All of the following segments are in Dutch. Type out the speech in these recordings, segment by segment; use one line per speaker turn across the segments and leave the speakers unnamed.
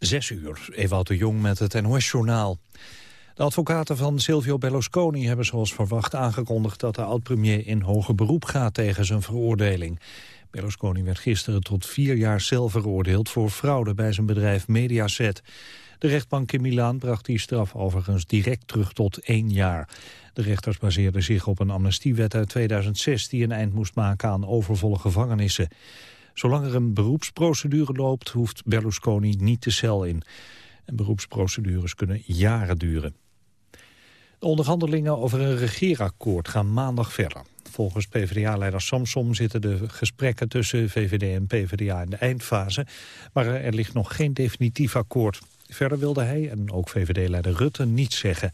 Zes uur, Ewout de Jong met het NOS-journaal. De advocaten van Silvio Berlusconi hebben zoals verwacht aangekondigd... dat de oud-premier in hoger beroep gaat tegen zijn veroordeling. Berlusconi werd gisteren tot vier jaar cel veroordeeld... voor fraude bij zijn bedrijf Mediaset. De rechtbank in Milaan bracht die straf overigens direct terug tot één jaar. De rechters baseerden zich op een amnestiewet uit 2006... die een eind moest maken aan overvolle gevangenissen. Zolang er een beroepsprocedure loopt, hoeft Berlusconi niet de cel in. En beroepsprocedures kunnen jaren duren. De onderhandelingen over een regeerakkoord gaan maandag verder. Volgens PvdA-leider Samsom zitten de gesprekken tussen VVD en PvdA in de eindfase. Maar er ligt nog geen definitief akkoord. Verder wilde hij, en ook VVD-leider Rutte, niets zeggen.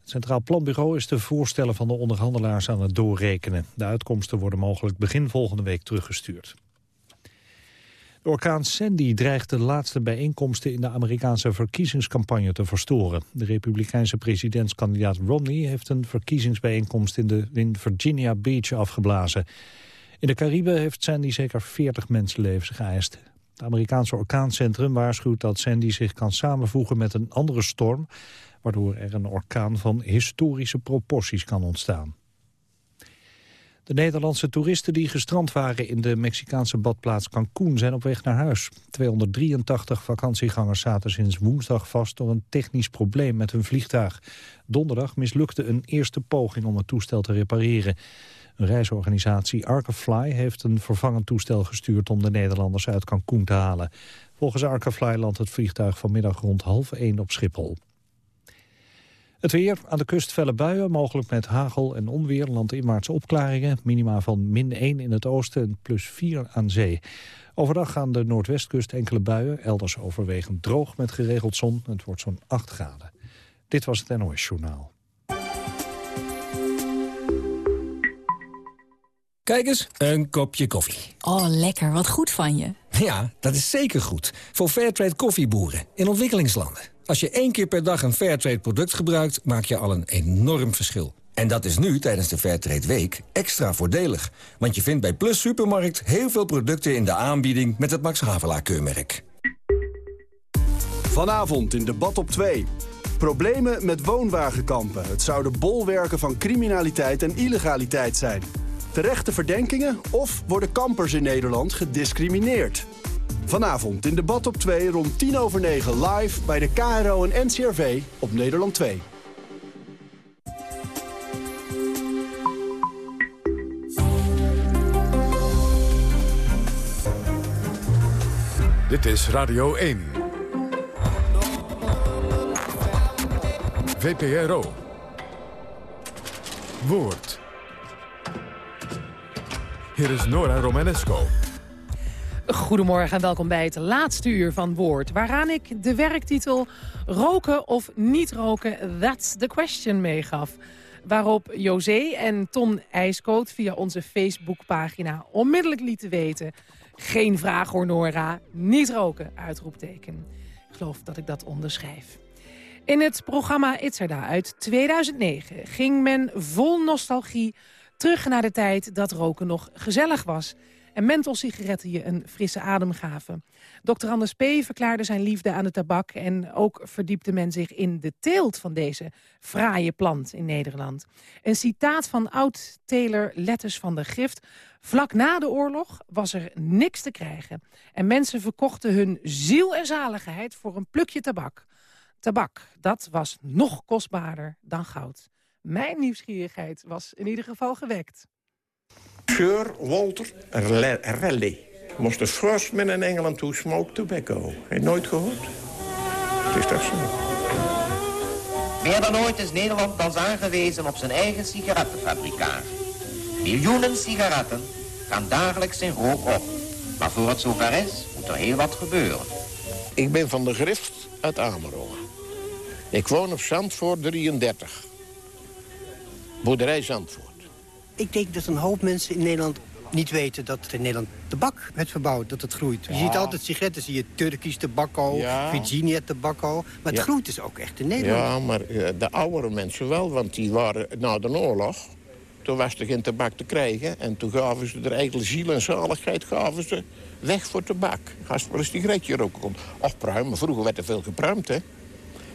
Het Centraal Planbureau is de voorstellen van de onderhandelaars aan het doorrekenen. De uitkomsten worden mogelijk begin volgende week teruggestuurd. Orkaan Sandy dreigt de laatste bijeenkomsten in de Amerikaanse verkiezingscampagne te verstoren. De republikeinse presidentskandidaat Romney heeft een verkiezingsbijeenkomst in, de, in Virginia Beach afgeblazen. In de Cariben heeft Sandy zeker 40 mensenlevens geëist. Het Amerikaanse orkaancentrum waarschuwt dat Sandy zich kan samenvoegen met een andere storm, waardoor er een orkaan van historische proporties kan ontstaan. De Nederlandse toeristen die gestrand waren in de Mexicaanse badplaats Cancún zijn op weg naar huis. 283 vakantiegangers zaten sinds woensdag vast door een technisch probleem met hun vliegtuig. Donderdag mislukte een eerste poging om het toestel te repareren. Een reisorganisatie Arkafly heeft een vervangend toestel gestuurd om de Nederlanders uit Cancún te halen. Volgens Arkafly landt het vliegtuig vanmiddag rond half één op Schiphol. Het weer, aan de kust felle buien, mogelijk met hagel en onweer, landinwaartse opklaringen. Minima van min 1 in het oosten en plus 4 aan zee. Overdag aan de noordwestkust enkele buien, elders overwegend droog met geregeld zon. Het wordt zo'n 8 graden. Dit was het NOS Journaal.
Kijk eens, een kopje koffie.
Oh, lekker. Wat goed van je.
Ja, dat is zeker goed. Voor Fairtrade koffieboeren in ontwikkelingslanden. Als je één keer per dag een Fairtrade product gebruikt, maak je al een enorm verschil. En dat is nu, tijdens de Fairtrade Week, extra voordelig. Want je vindt bij Plus Supermarkt heel veel producten in de aanbieding met het Max Havelaar keurmerk.
Vanavond in debat op 2. Problemen met woonwagenkampen. Het zouden bolwerken van criminaliteit en illegaliteit zijn. Terechte verdenkingen of worden kampers in Nederland gediscrimineerd? Vanavond in debat op 2 rond 10 over 9 live bij de KRO en NCRV op Nederland 2.
Dit is Radio 1. VPRO. Woord. Hier is Nora Romanesco.
Goedemorgen en welkom bij het laatste uur van Woord... waaraan ik de werktitel Roken of niet roken, that's the question meegaf. Waarop José en Ton IJskoot via onze Facebookpagina onmiddellijk lieten weten... geen vraag hoor Nora, niet roken, uitroepteken. Ik geloof dat ik dat onderschrijf. In het programma Itzerda uit 2009 ging men vol nostalgie terug naar de tijd dat roken nog gezellig was en mentholsigaretten je een frisse adem gaven. Dr. Anders P. verklaarde zijn liefde aan de tabak... en ook verdiepte men zich in de teelt van deze fraaie plant in Nederland. Een citaat van oud-teler Letters van de Gift... Vlak na de oorlog was er niks te krijgen. En mensen verkochten hun ziel en zaligheid voor een plukje tabak. Tabak, dat was nog kostbaarder dan goud. Mijn nieuwsgierigheid was in ieder geval gewekt.
Sir Walter Raleigh was de first man in Engeland to smoke tobacco. Heb je nooit gehoord? Het is toch zo.
Meer dan ooit is Nederland als aangewezen op zijn eigen sigarettenfabrikaat. Miljoenen sigaretten gaan dagelijks in rook op. Maar voor het zover is, moet er heel wat gebeuren.
Ik ben van de Grift uit Amerongen. Ik woon op Zandvoort 33. Boerderij Zandvoort.
Ik denk dat een hoop mensen in Nederland niet weten dat in Nederland tabak werd verbouwd, dat het groeit. Je ziet altijd sigaretten, zie je Turkisch tobacco, ja. Virginia tobacco. Maar het groeit dus ook echt in Nederland.
Ja, maar eh, de oudere mensen wel, want die waren na de oorlog... toen was er geen tabak te krijgen. En toen gaven ze er eigenlijk ziel en zaligheid gaven ze weg voor tabak. Als wel een sigaretje roken kon. Och, pruimen. Vroeger werd er veel gepruimd, hè.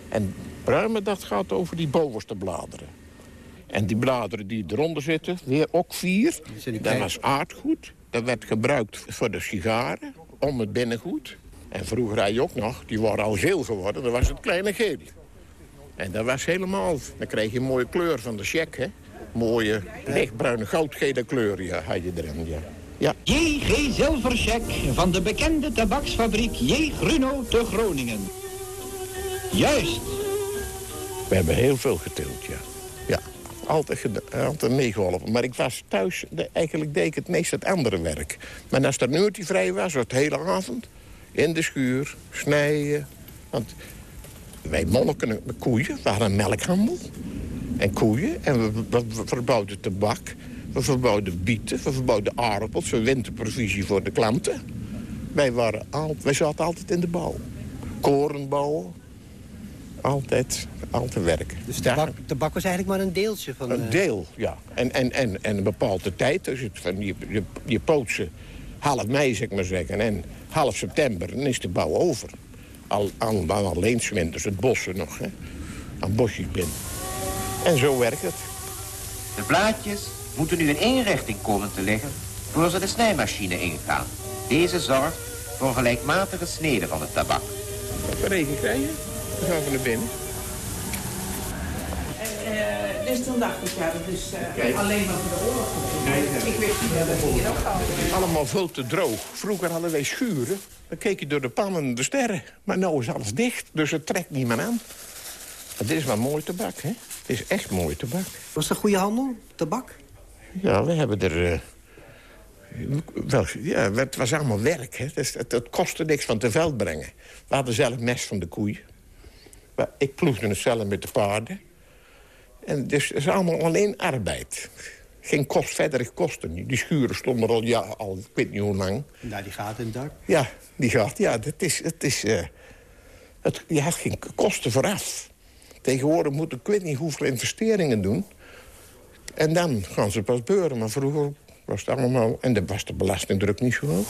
En pruimen, dat gaat over die bovenste bladeren. En die bladeren die eronder zitten, weer ook vier. Dat was aardgoed. Dat werd gebruikt voor de sigaren, om het binnengoed. En vroeger had je ook nog, die waren al geel geworden, dat was het kleine geel. En dat was helemaal, dan kreeg je een mooie kleur van de check, hè. Mooie lichtbruine goudgele kleur ja, had je erin, ja. ja.
J.G. Zilvercheck van de bekende tabaksfabriek J. Gruno te Groningen. Juist.
We hebben heel veel getild, ja. Altijd, altijd meegeholpen. Maar ik was thuis, eigenlijk deed ik het meest het andere werk. Maar als er nu die vrij was, was het hele avond... in de schuur, snijden. Want wij monniken met koeien, we hadden een melkhandel. En koeien, en we, we, we verbouwden tabak. We verbouwden bieten, we verbouwden aardappels... voor winterprovisie voor de klanten. Wij, waren al, wij zaten altijd in de bouw. Koren bouwen, altijd, altijd werken.
Dus tabak, tabak was eigenlijk maar een deeltje van...
Een
eh,
deel, ja. En, en, en, en een bepaalde tijd. Dus het, van je, je, je poot ze half mei, zeg ik maar zeggen. En half september, dan is de bouw over. Al, al, al alleen 's winters het bossen nog, hè. Aan bosjes binnen. En zo werkt het.
De blaadjes moeten nu in één richting komen te liggen... voor ze de snijmachine ingaan. Deze zorgt voor een gelijkmatige snede van het tabak.
Wat we regen krijgen, dan gaan we naar binnen.
En dus toen dacht ik, ja, dat is eh, alleen maar voor de oorlog. Ik wist niet dat het hier ook al
Allemaal veel te droog. Vroeger hadden wij schuren. Dan keek je door de pannen en de sterren. Maar nu is alles dicht, dus het trekt niet meer aan. Maar dit is wel mooi tabak, hè? Het is echt mooi tabak.
Was een goede handel, tabak?
Ja, we hebben er... eh, wel, ja, het was allemaal werk. Hè. Het, het, het kostte niks van te veld brengen. We hadden zelf mes van de koeien. Maar ik ploegde het zelf met de paarden. En dus het is allemaal alleen arbeid. Geen kost, verdere kosten. Die schuren stonden er al, ja, al ik weet niet hoe lang.
Nou, die gaat in het dak.
Ja, die gaat. Ja, dat is, het is, eh, het, je had geen kosten vooraf. Tegenwoordig moet ik weet niet hoeveel investeringen doen. En dan gaan ze pas beuren. Maar vroeger was het allemaal... En dan was de belastingdruk niet zo hoog.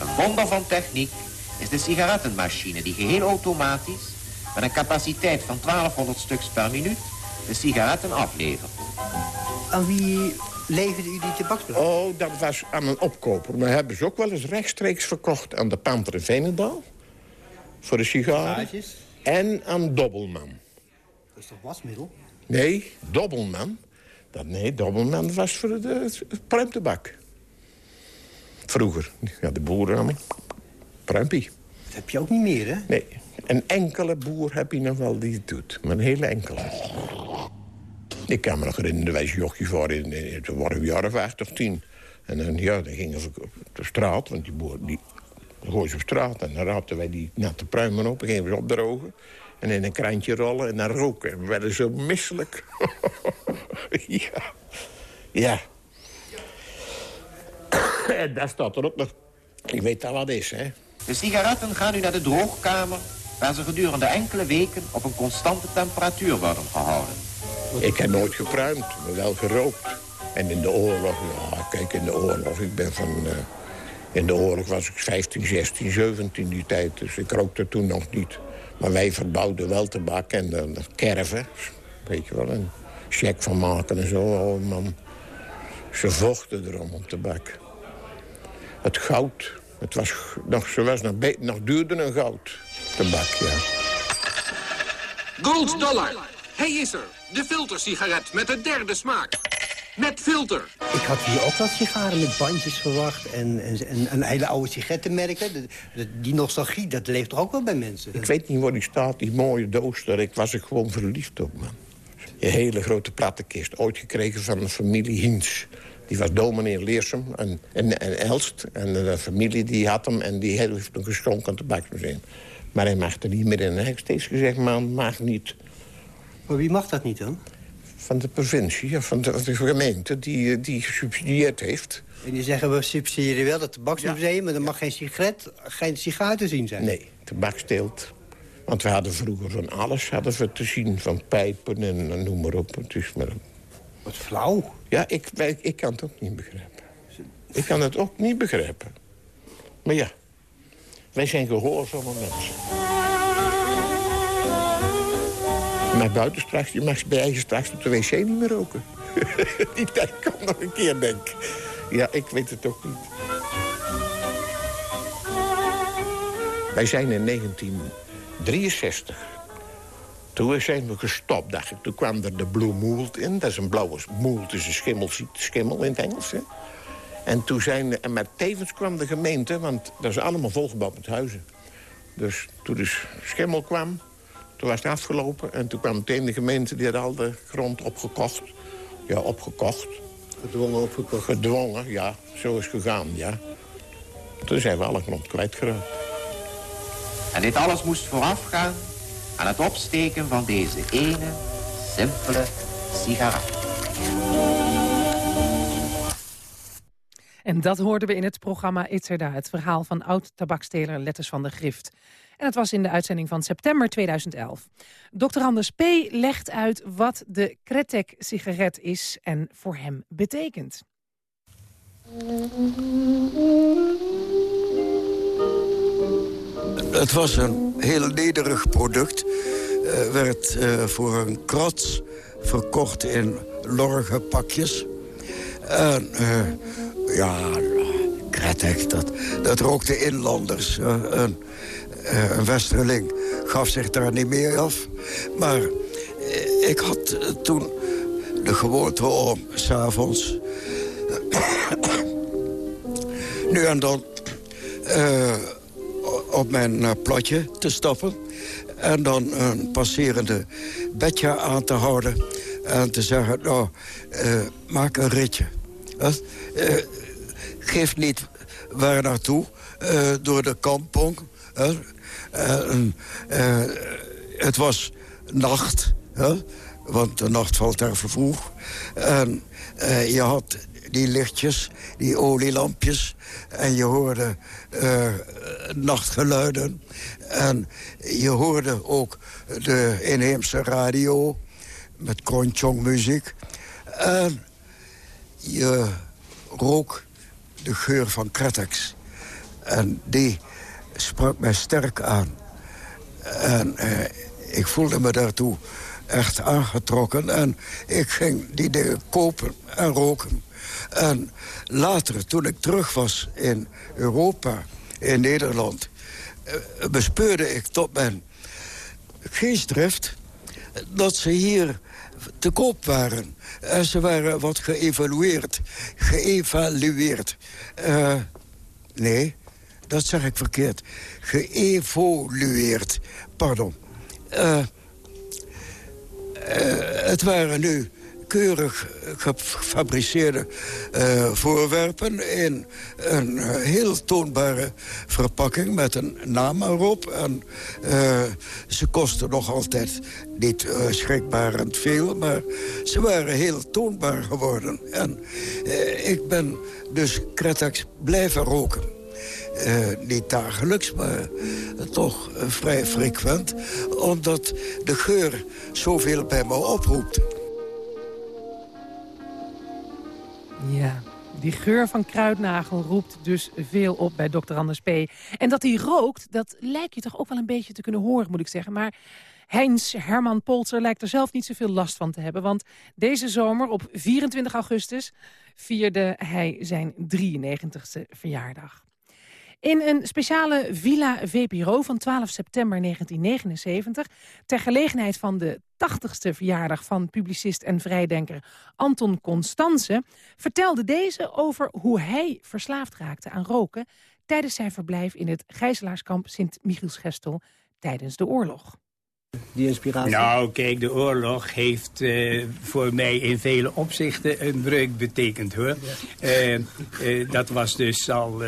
Een wonder van techniek is de sigarettenmachine die geheel automatisch... met een capaciteit van 1200 stuks per minuut de sigaretten aflevert.
Aan wie leverde u die tabaksblad?
Oh, dat was aan een opkoper. Maar hebben ze ook wel eens rechtstreeks verkocht aan de Panter in Veenendaal. Voor de sigaren. En aan Dobbelman.
Dat is toch wasmiddel?
Nee, Dobbelman. Dat, nee, Dobbelman was voor de het pruimtebak. Vroeger. Ja, de boeren allemaal. Pruimpie.
Dat heb je ook niet meer, hè?
Nee, een enkele boer heb je nog wel die het doet. Maar een hele enkele. Ik kan me nog herinneren, wij jochjes waren, in, in, toen waren we jaar of acht of tien. En dan, ja, dan gingen we op de straat, want die boer die gooien ze op straat. En dan raapten wij die natte pruimen op en gingen ze opdrogen. En in een krantje rollen en dan roken. En we werden zo misselijk. ja. Ja. en daar staat er ook nog... Ik weet al wat is, hè.
De sigaretten gaan nu naar de droogkamer... waar ze gedurende enkele weken op een constante temperatuur worden gehouden.
Ik heb nooit gepruimd, maar wel gerookt. En in de oorlog, ja, kijk, in de oorlog, ik ben van... eh, in de oorlog was ik 15, 16, 17 die tijd, dus ik rookte toen nog niet. Maar wij verbouwden wel tabak en de, de kerven, weet je wel, een check van maken en zo. Oh man, ze vochten erom op tabak. Het goud, het was nog, ze was nog, nog duurder dan goud, tabak, ja.
Gold Dollar. Hij is er. De filtersigaret met de derde smaak. Met filter.
Ik had hier ook wat sigaren met bandjes verwacht. En, en, en, en hele oude sigarettenmerken. De- de- die nostalgie, dat leeft toch ook wel bij mensen?
Ik weet niet waar die staat, die mooie doos daar. Ik was er gewoon verliefd op, man. Een hele grote plattenkist, ooit gekregen van de familie Hiens. Die was dominee in Leersum en, en, en Elst. En de familie die had hem en die heeft hem geschonken aan het tabaksmuseum. Maar hij mag er niet meer in. Hij heeft steeds gezegd, man, mag niet.
Maar wie mag dat niet dan?
Van de provincie, of van de, gemeente die, die gesubsidieerd heeft.
En die zeggen, we subsidiëren wel het tabaksmuseum... maar er mag geen sigaret, geen sigaar te zien zijn.
Nee, tabaksteelt. Want we hadden vroeger van alles hadden we te zien. Van pijpen en, en noem maar op. Het is maar...
Wat flauw.
Ja, ik, ik, ik kan het ook niet begrijpen. Ik kan het ook niet begrijpen. Maar ja, wij zijn gehoorzame mensen. Maar buiten straks, je mag bij eigen straks op de wc niet meer roken. Die tijd komt nog een keer, denk ik. Ja, ik weet het ook niet. Wij zijn in 1963. Toen zijn we gestopt, dacht ik. Toen kwam er de Blue Mould in. Dat is een blauwe mould, is een schimmel, schimmel in het Engels. Hè? En toen zijn, en maar tevens kwam de gemeente, want dat is allemaal volgebouwd met huizen. Dus toen de schimmel kwam, toen was het afgelopen. En toen kwam meteen de gemeente, die had al de grond opgekocht. Ja, opgekocht.
Gedwongen opgekocht?
Gedwongen, ja. Zo is het gegaan, ja. Toen zijn we alle grond kwijtgeraakt.
En dit alles moest voorafgaan aan het opsteken van deze ene, simpele sigaret.
En dat hoorden we in het programma Itzerda, het verhaal van oud-tabaksteler Letters van de Grift. En het was in de uitzending van september 2011. Dr. Anders P. legt uit wat de Kretek-sigaret is en voor hem betekent.
Het was een heel nederig product. Uh, werd uh, voor een krats verkocht in lorge pakjes. En uh, ja, Kretek, dat, dat rookte inlanders. een, een westerling gaf zich daar niet meer af. Maar ik had toen de gewoonte om s'avonds... nu en dan op mijn platje te stappen. En dan een passerende bedje aan te houden. En te zeggen, nou, maak een ritje. Uh, geef niet waar naartoe, door de kampong. het was nacht, want de nacht valt daar vroeg. En je had die lichtjes, die olielampjes. En je hoorde nachtgeluiden. En je hoorde ook de inheemse radio met kronchong muziek. En je rook de geur van Kretex. En die sprak mij sterk aan. En uh, ik voelde me daartoe echt aangetrokken. En ik ging die dingen kopen en roken. En later, toen ik terug was in Europa, in Nederland... Eh, bespeurde ik tot mijn geestdrift dat ze hier te koop waren. En ze waren wat geëvalueerd. Geëvalueerd. Uh, nee, dat zeg ik verkeerd. Geëvolueerd. Pardon. Uh, het waren nu keurig gefabriceerde uh, voorwerpen... in een heel toonbare verpakking met een naam erop. En uh, ze kosten nog altijd niet schrikbarend veel... maar ze waren heel toonbaar geworden. En ik ben dus Kretax blijven roken. Niet dagelijks, maar toch vrij frequent. Omdat de geur zoveel bij me oproept.
Ja, die geur van kruidnagel roept dus veel op bij dokter Anders P. En dat hij rookt, dat lijkt je toch ook wel een beetje te kunnen horen, moet ik zeggen. Maar Heinz Herman Polzer lijkt er zelf niet zoveel last van te hebben. Want deze zomer, op 24 augustus, vierde hij zijn 93ste verjaardag. In een speciale Villa VPRO van 12 september 1979... ter gelegenheid van de 80ste verjaardag van publicist en vrijdenker Anton Constance... vertelde deze over hoe hij verslaafd raakte aan roken... tijdens zijn verblijf in het gijzelaarskamp Sint-Michielsgestel tijdens de oorlog
die inspiratie?
Nou, kijk, de oorlog heeft uh, voor mij in vele opzichten een breuk betekend, hoor. Uh, uh, dat was dus al,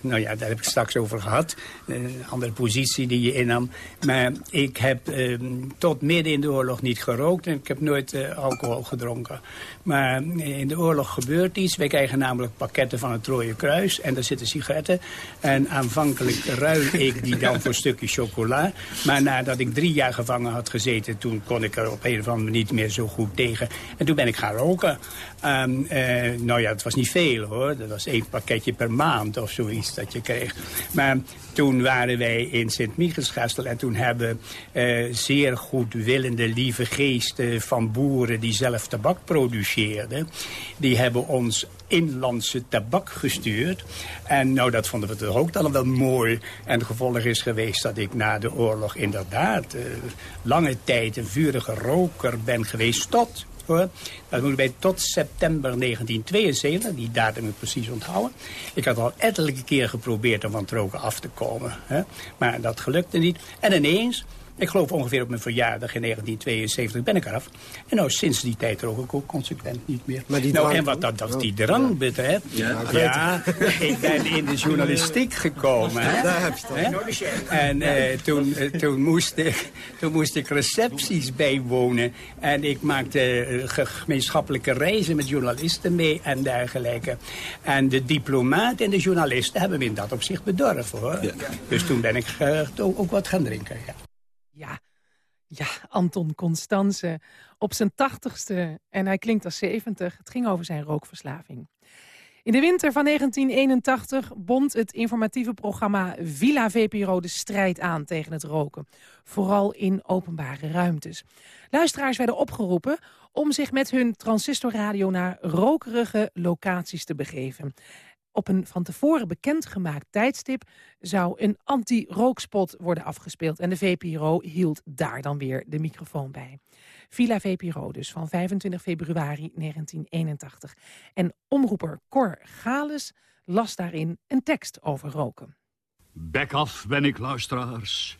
nou ja, daar heb ik straks over gehad. Een andere positie die je innam. Maar ik heb ehm, tot midden in de oorlog niet gerookt en ik heb nooit alcohol gedronken. Maar in de oorlog gebeurt iets. Wij krijgen namelijk pakketten van het Rode Kruis en daar zitten sigaretten. En aanvankelijk ruil ik die dan voor een stukje chocola. Maar nadat ik drie jaar gevangen had gezeten... toen kon ik er op een of andere manier niet meer zo goed tegen. En toen ben ik gaan roken. Um, nou ja, het was niet veel hoor. Dat was één pakketje per maand of zoiets dat je kreeg. Maar toen waren wij in Sint-Michielsgestel... en toen hebben uh, zeer goedwillende, lieve geesten van boeren... die zelf tabak produceerden... die hebben ons inlandse tabak gestuurd. En nou, dat vonden we toch ook dan wel mooi. En het gevolg is geweest dat ik na de oorlog inderdaad... Uh, lange tijd een vurige roker ben geweest tot Dat moet bij tot september 1972, die datum moet ik precies onthouden. Ik had al ettelijke keer geprobeerd om van het roken af te komen. Hè? Maar dat gelukte niet. En ineens, ik geloof ongeveer op mijn verjaardag in 1972 ben ik eraf. En nou, sinds die tijd rook ik ook consequent niet meer. Maar die nou, en wat dat, dat die drang betreft... Ja, ja ik ben in de journalistiek gekomen. Hè? Daar heb je het En uh, toen, uh, toen, moest ik, toen moest ik recepties bijwonen. En ik maakte uh, gemeenschappelijke reizen met journalisten mee en dergelijke. En de diplomaat en de journalisten hebben me in dat opzicht bedorven. Hoor. Ja. Dus toen ben ik ook wat gaan drinken. Ja.
Ja, ja, Anton Constance op zijn tachtigste en hij klinkt als 70. Het ging over zijn rookverslaving. In de winter van 1981 bond het informatieve programma Villa VPRO de strijd aan tegen het roken. Vooral in openbare ruimtes. Luisteraars werden opgeroepen om zich met hun transistorradio naar rokerige locaties te begeven. Op een van tevoren bekendgemaakt tijdstip zou een anti-rookspot worden afgespeeld. En de VPRO hield daar dan weer de microfoon bij. Villa VPRO dus, van 25 februari 1981. En omroeper Cor Gales las daarin een tekst over roken.
Back af ben ik, luisteraars.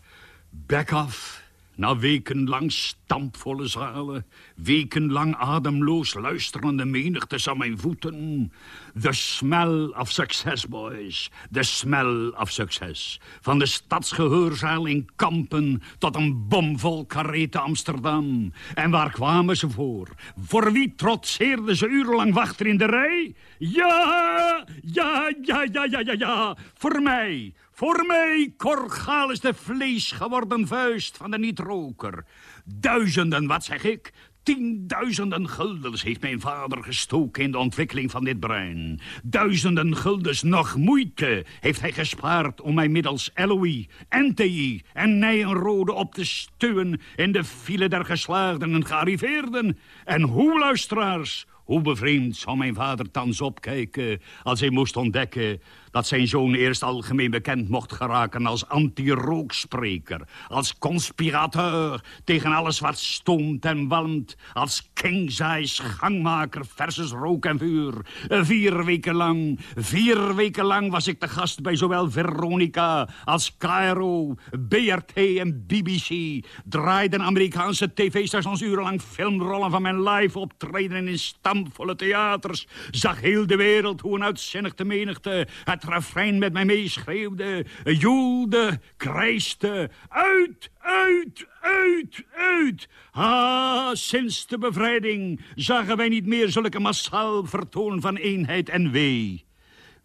Back af. Na wekenlang stampvolle zalen, wekenlang ademloos luisterende menigtes aan mijn voeten. The smell of success, boys. The smell of success. Van de stadsgehoorzaal in Kampen tot een bomvol karete Amsterdam. En waar kwamen ze voor? Voor wie trotseerden ze urenlang wachten in de rij? Ja, ja, ja, ja, ja, ja, ja. Voor mij. Voor mij, Korgaal is de vlees geworden vuist van de niet-roker. Duizenden, wat zeg ik? Tienduizenden guldens heeft mijn vader gestoken in de ontwikkeling van dit brein. Duizenden guldens nog moeite heeft hij gespaard om mij middels LOI, NTI en Nijenrode op te stuwen in de file der geslaagden en gearriveerden. En hoe, luisteraars, hoe bevreemd zou mijn vader thans opkijken als hij moest ontdekken dat zijn zoon eerst algemeen bekend mocht geraken als anti-rookspreker, als conspirateur tegen alles wat stoomt en walmt, als king size gangmaker versus rook en vuur. Vier weken lang, vier weken lang was ik de gast bij zowel Veronica als Cairo, BRT en BBC. Draaiden Amerikaanse tv-stations urenlang filmrollen van mijn live optreden in stampvolle theaters. Zag heel de wereld hoe een te menigte refrein met mij meeschreeuwde, joelde, krijste, uit, uit, uit, uit. Ah, sinds de bevrijding zagen wij niet meer zulke massaal vertoon van eenheid en wee.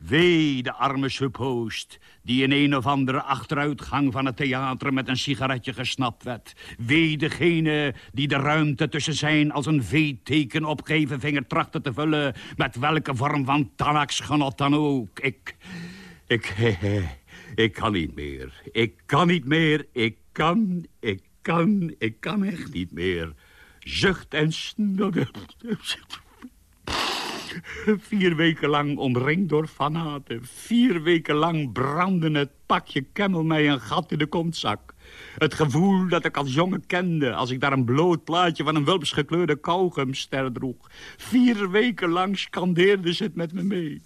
Wee de arme suppost die in een of andere achteruitgang van het theater met een sigaretje gesnapt werd. Wee degene die de ruimte tussen zijn als een V-teken opgeven vinger trachtte te vullen... met welke vorm van genot dan ook. Ik, ik, ik kan niet meer. Ik kan niet meer. Ik kan, ik kan, ik kan echt niet meer. Zucht en snodder. Vier weken lang omringd door fanaten. Vier weken lang brandde het pakje kemmel mij een gat in de kontzak. Het gevoel dat ik als jongen kende... als ik daar een bloot plaatje van een wulpsgekleurde kauwgumster droeg. Vier weken lang scandeerde ze het met me mee.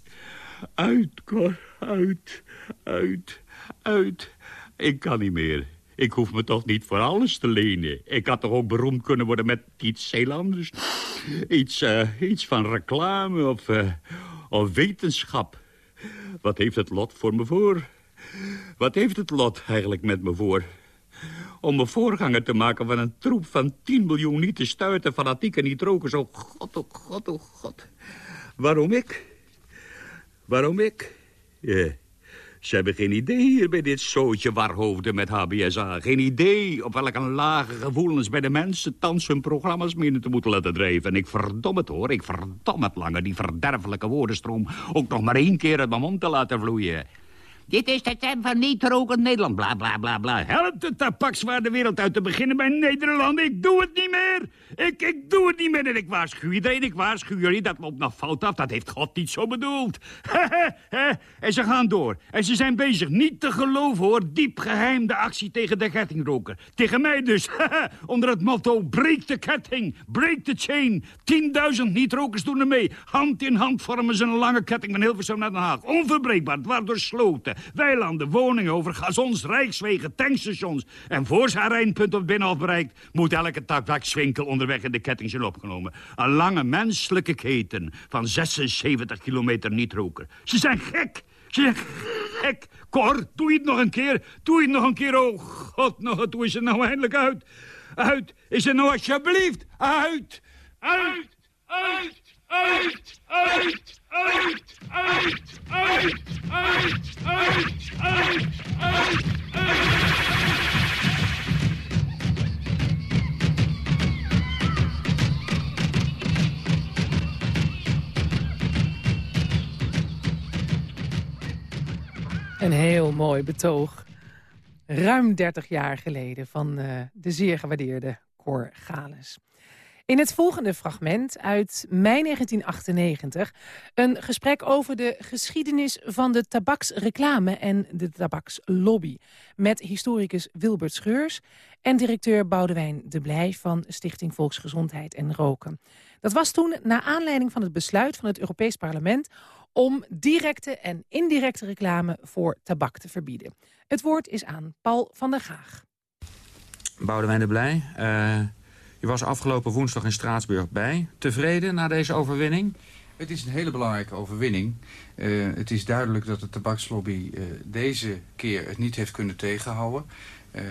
Uit, Cor, uit, uit, uit. Ik kan niet meer. Ik hoef me toch niet voor alles te lenen. Ik had toch ook beroemd kunnen worden met iets heel anders. Iets, iets van reclame of, uh, of wetenschap. Wat heeft het lot voor me voor? Wat heeft het lot eigenlijk met me voor? Om me voorganger te maken van een troep van 10 miljoen niet te stuiten... fanatieke niet-rokers. Oh god, oh god, oh god. Waarom ik? Waarom ik? Ja. Ze hebben geen idee hier bij dit zootje warhoofden met HBSA. Geen idee op welke lage gevoelens bij de mensen... thans hun programma's menen te moeten laten drijven. En ik verdom het hoor, ik verdom het langer... die verderfelijke woordenstroom ook nog maar één keer uit mijn mond te laten vloeien. Dit is de stem van niet-rokend Nederland, bla bla bla bla. Helpt de tabakswaarde wereld uit te beginnen bij Nederland? Ik doe het niet meer. Ik, ik doe het niet meer en ik waarschuw iedereen. Ik waarschuw jullie, dat loopt nog fout af. Dat heeft God niet zo bedoeld. en ze gaan door. En ze zijn bezig niet te geloven, hoor. Diep geheim de actie tegen de kettingroker. Tegen mij dus. Onder het motto, breek de ketting, break the chain. 10.000 niet-rokers doen er mee. Hand in hand vormen ze een lange ketting van Hilversum naar Den Haag. Onverbreekbaar, waardoor sloten weilanden, woningen, over gazons, rijkswegen, tankstations. En voor ze haar eindpunt op binnenhof bereikt... moet elke tabakswinkel onderweg in de ketting zijn opgenomen. Een lange menselijke keten van 76 kilometer niet roken. Ze zijn gek! Ze zijn gek! Cor, doe je het nog een keer? Doe je het nog een keer? Oh god, nog, is er nou eindelijk uit? Uit! Is er nou alsjeblieft? Uit! Uit! Uit! Uit! Uit! Uit! Uit! Uit! Uit! Uit!
Een heel mooi betoog. Ruim 30 jaar geleden van uh, de zeer gewaardeerde Cor Gales. In het volgende fragment uit mei 1998... een gesprek over de geschiedenis van de tabaksreclame en de tabakslobby... met historicus Wilbert Scheurs en directeur Boudewijn de Blij... van Stichting Volksgezondheid en Roken. Dat was toen na aanleiding van het besluit van het Europees Parlement... om directe en indirecte reclame voor tabak te verbieden. Het woord is aan Paul van der Gaag.
Boudewijn de Blij... Uh... Je was afgelopen woensdag in Straatsburg bij. Tevreden na deze overwinning?
Het is een hele belangrijke overwinning. Uh, het is duidelijk dat de tabakslobby uh, deze keer het niet heeft kunnen tegenhouden. Uh,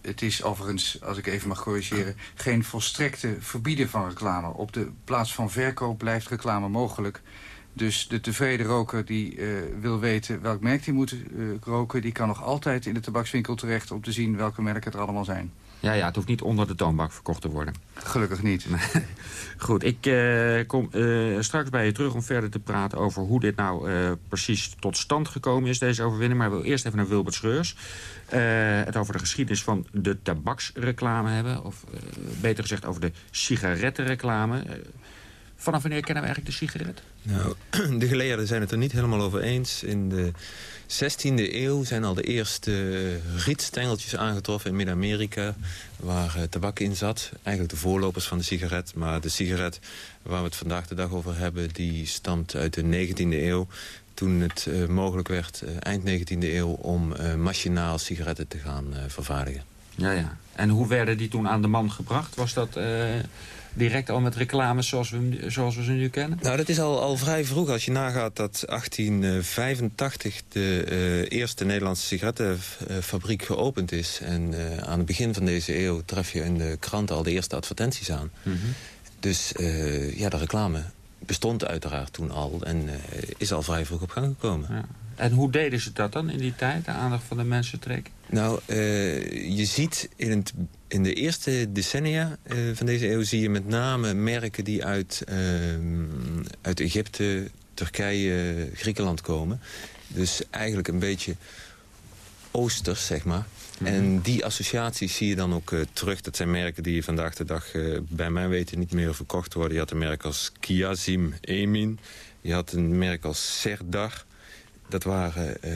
het is overigens, als ik even mag corrigeren... geen volstrekte verbieden van reclame. Op de plaats van verkoop blijft reclame mogelijk. Dus de tevreden roker die uh, wil weten welk merk hij moet roken... die kan nog altijd in de tabakswinkel terecht om te zien welke merken er allemaal zijn.
Ja, ja, het hoeft niet onder de toonbank verkocht te worden.
Gelukkig niet.
Goed, ik uh, kom uh, straks bij je terug om verder te praten over hoe dit nou uh, precies tot stand gekomen is, deze overwinning. Maar ik wil eerst even naar Wilbert Schreurs. het over de geschiedenis van de tabaksreclame hebben. Of beter gezegd over de sigarettenreclame. vanaf wanneer kennen we eigenlijk de sigaret?
Nou, de geleerden zijn het er niet helemaal over eens. In de 16e eeuw zijn al de eerste rietstengeltjes aangetroffen in Midden-Amerika... waar uh, tabak in zat. Eigenlijk de voorlopers van de sigaret. Maar de sigaret waar we het vandaag de dag over hebben... die stamt uit de 19e eeuw. Toen het uh, mogelijk werd, uh, eind 19e eeuw... om machinaal sigaretten te gaan vervaardigen.
Ja, ja. En hoe werden die toen aan de man gebracht? Was dat direct al met reclames zoals we, zoals we ze nu kennen?
Nou, dat is al, al vrij vroeg. Als je nagaat dat 1885 de uh, eerste Nederlandse sigarettenfabriek geopend is. En uh, aan het begin van deze eeuw tref je in de krant al de eerste advertenties aan. Mm -hmm. Dus uh, ja, de reclame bestond uiteraard toen al en is al vrij vroeg op gang gekomen. Ja.
En hoe deden ze dat dan in die tijd, de aandacht van de mensen trekken?
Nou, uh, je ziet in, het, in de eerste decennia uh, van deze eeuw... zie je met name merken die uit, uh, uit Egypte, Turkije, Griekenland komen. Dus eigenlijk een beetje oosters, zeg maar. Mm -hmm. En die associaties zie je dan ook terug. Dat zijn merken die vandaag de dag bij mijn weten niet meer verkocht worden. Je had een merk als Kiazim Emin. Je had een merk als Serdar dat waren uh,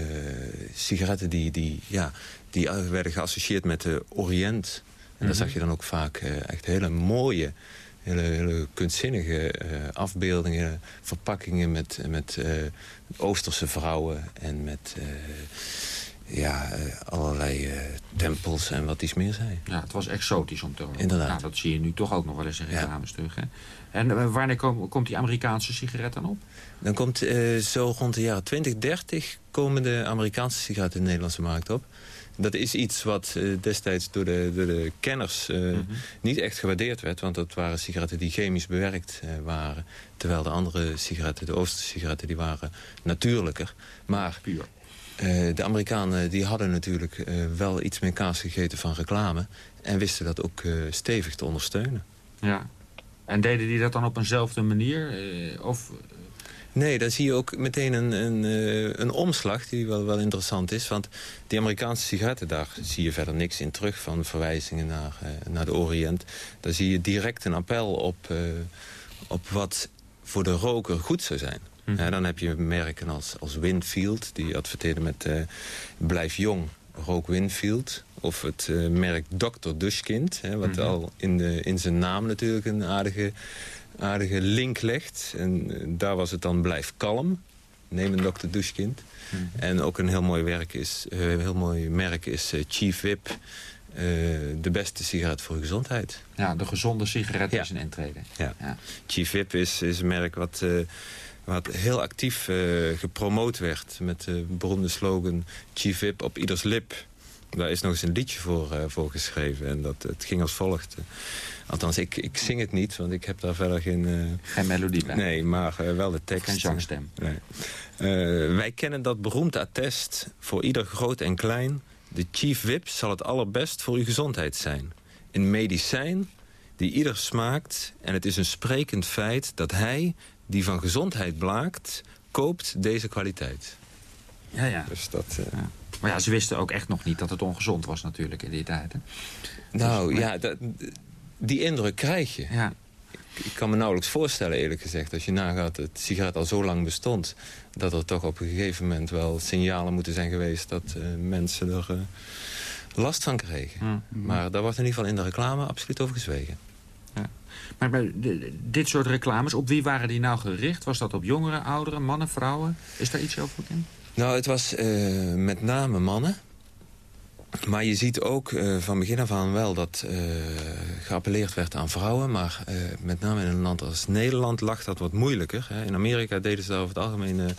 sigaretten die, die, ja, die werden geassocieerd met de Oriënt. En -hmm. daar zag je dan ook vaak uh, echt hele mooie, hele, hele kunstzinnige uh, afbeeldingen, verpakkingen met, met Oosterse vrouwen en met ja, allerlei tempels en wat iets meer zijn.
Ja, het was exotisch om te horen.
Inderdaad.
Dat zie je nu toch ook nog wel eens in reclames ja. terug. Hè? En wanneer kom, komt die Amerikaanse sigaret dan op?
Dan komt zo rond de jaren 20, 30 komen de Amerikaanse sigaretten in de Nederlandse markt op. Dat is iets wat uh, destijds door de, door de kenners uh, mm -hmm. niet echt gewaardeerd werd. Want dat waren sigaretten die chemisch bewerkt waren. Terwijl de andere sigaretten, de Oosterse sigaretten, die waren natuurlijker. Maar
Puur.
eh, de Amerikanen die hadden natuurlijk eh, wel iets meer kaas gegeten van reclame... en wisten dat ook eh, stevig te ondersteunen.
Ja. En deden die dat dan op eenzelfde manier? of...
Nee, dan zie je ook meteen een, een, een omslag die wel, wel interessant is. Want die Amerikaanse sigaretten, daar zie je verder niks in terug... van verwijzingen naar, naar de Oriënt. Daar zie je direct een appel op, op wat voor de roker goed zou zijn. Mhm. dan heb je merken als, als Winfield, die adverteerde met uh, blijf jong, rook Winfield. Of het uh, merk Dr. Dushkind, hè, wat mhm. al in, de, in zijn naam natuurlijk een aardige, aardige link legt. En uh, daar was het dan blijf kalm, neem een Dr. Dushkind. Mhm. En ook een heel mooi, werk is, heel mooi merk is Chief Whip... de beste sigaret voor gezondheid.
Ja, de gezonde sigaret is een intrede.
Ja. ja. Chief Whip is, is een merk wat wat heel actief uh, gepromoot werd met de beroemde slogan Chief Whip op ieders lip. Daar is nog eens een liedje voor, voor geschreven en dat, het ging als volgt. Althans, ik, ik zing het niet, want ik heb daar verder geen... Uh,
geen melodie bij?
Nee, maar wel de tekst.
Geen zangstem?
Nee. wij kennen dat beroemde attest voor ieder groot en klein. De Chief Whip zal het allerbest voor uw gezondheid zijn. Een medicijn die ieder smaakt en het is een sprekend feit dat hij die van gezondheid blaakt, koopt deze kwaliteit.
Ja, ja.
Dus dat,
ja. Maar ja, ze wisten ook echt nog niet dat het ongezond was natuurlijk in die tijd. Hè?
Nou dus, ja, dat, die indruk krijg je.
Ja.
Ik, kan me nauwelijks voorstellen eerlijk gezegd... als je nagaat dat het sigaret al zo lang bestond... dat er toch op een gegeven moment wel signalen moeten zijn geweest... dat uh, mensen er uh, last van kregen. Mm. Maar daar wordt in ieder geval in de reclame absoluut over gezwegen.
Maar bij dit soort reclames, op wie waren die nou gericht? Was dat op jongeren, ouderen, mannen, vrouwen? Is daar iets over bekend?
Nou, het was uh, met name mannen. Maar je ziet ook uh, van begin af aan wel dat uh, geappelleerd werd aan vrouwen. Maar met name in een land als Nederland lag dat wat moeilijker. Hè. In Amerika deden ze daar over het algemeen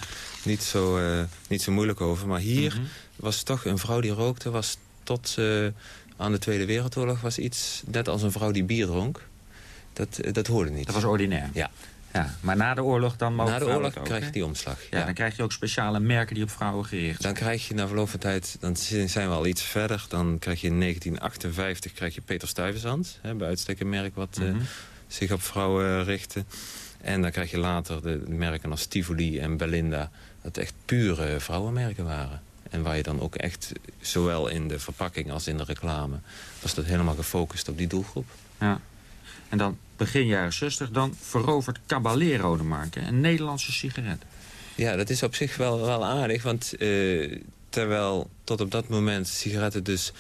niet, zo, niet zo moeilijk over. Maar hier mm -hmm. was toch een vrouw die rookte... was tot aan de Tweede Wereldoorlog was iets net als een vrouw die bier dronk. Dat, eh, dat hoorde niet.
Dat was ordinair?
Ja.
Ja, maar na de oorlog dan mogen
Na de oorlog krijg je die omslag.
Ja, dan krijg je ook speciale merken die op vrouwen gericht
zijn. Dan krijg je na verloop van tijd, dan zijn we al iets verder. Dan krijg je in 1958 krijg je Peter Stuyvesant. Hè, bij uitstek een merk wat mm zich op vrouwen richtte. En dan krijg je later de merken als Tivoli en Belinda. Dat echt pure vrouwenmerken waren. En waar je dan ook echt, zowel in de verpakking als in de reclame... was dat helemaal gefocust op die doelgroep.
Ja. En dan begin jaren 60, dan verovert Caballero de markt. Een Nederlandse sigaret.
Ja, dat is op zich wel, wel aardig. Want uh, terwijl tot op dat moment sigaretten dus...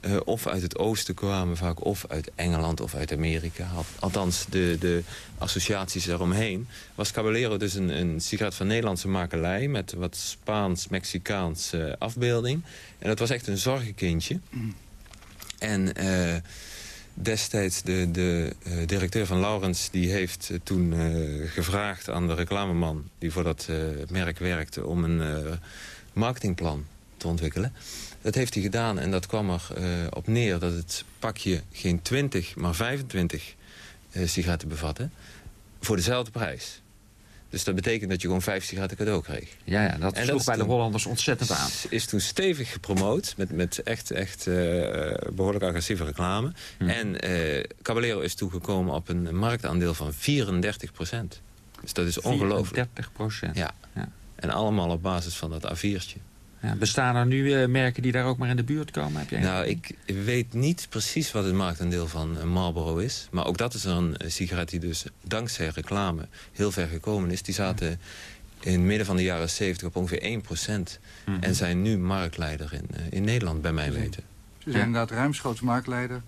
Uh, of uit het oosten kwamen vaak, of uit Engeland of uit Amerika. Althans, de, de associaties eromheen. Was Caballero dus een, een sigaret van Nederlandse makelij... met wat Spaans-Mexicaans uh, afbeelding. En dat was echt een zorgenkindje. Mm. En destijds de, de uh, directeur van Laurens... die heeft uh, toen uh, gevraagd aan de reclameman... die voor dat merk werkte... om een marketingplan te ontwikkelen. Dat heeft hij gedaan en dat kwam er op neer... dat het pakje geen 20, maar 25 sigaretten bevatte... voor dezelfde prijs. Dus dat betekent dat je gewoon vijf sigaretten cadeau kreeg.
Ja, ja dat sloeg bij de Hollanders ontzettend aan.
Is toen stevig gepromoot met, met echt, echt uh, behoorlijk agressieve reclame. Hm. En uh, Caballero is toegekomen op een marktaandeel van 34 procent. Dus dat is ongelooflijk.
34 procent.
Ja. ja. En allemaal op basis van dat A4'tje.
Ja, bestaan er nu uh, merken die daar ook maar in de buurt komen? Heb jij
nou, ik weet niet precies wat het marktaandeel van uh, Marlboro is. Maar ook dat is een uh, sigaret die dus dankzij reclame heel ver gekomen is. Die zaten in het midden van de jaren 70 op ongeveer 1 procent. Mhm. En zijn nu marktleider in, in Nederland, bij mij weten.
Ze zijn inderdaad ruimschoots marktleider.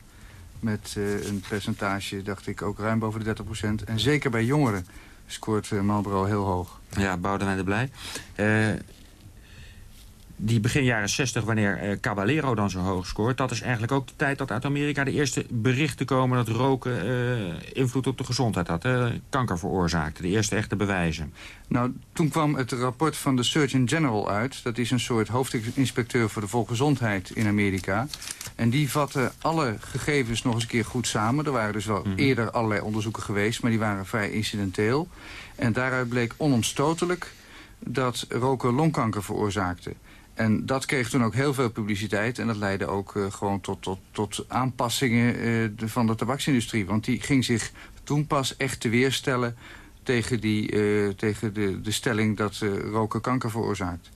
Met een percentage, dacht ik, ook ruim boven de 30 procent. En zeker bij jongeren scoort Marlboro heel hoog.
Ja, Boudewijn de Blij die begin jaren 60, wanneer eh, Caballero dan zo hoog scoort... dat is eigenlijk ook de tijd dat uit Amerika de eerste berichten komen... dat roken uh, invloed op de gezondheid had, kanker veroorzaakte. De eerste echte bewijzen.
Nou, toen kwam het rapport van de Surgeon General uit. Dat is een soort hoofdinspecteur voor de volksgezondheid in Amerika. En die vatte alle gegevens nog eens een keer goed samen. Er waren dus wel mhm. eerder allerlei onderzoeken geweest... maar die waren vrij incidenteel. En daaruit bleek onomstotelijk dat roken longkanker veroorzaakte. En dat kreeg toen ook heel veel publiciteit. En dat leidde ook uh, gewoon tot, tot, tot aanpassingen de, van de tabaksindustrie. Want die ging zich toen pas echt te weerstellen tegen, die, uh, tegen de, de stelling dat roken kanker veroorzaakt.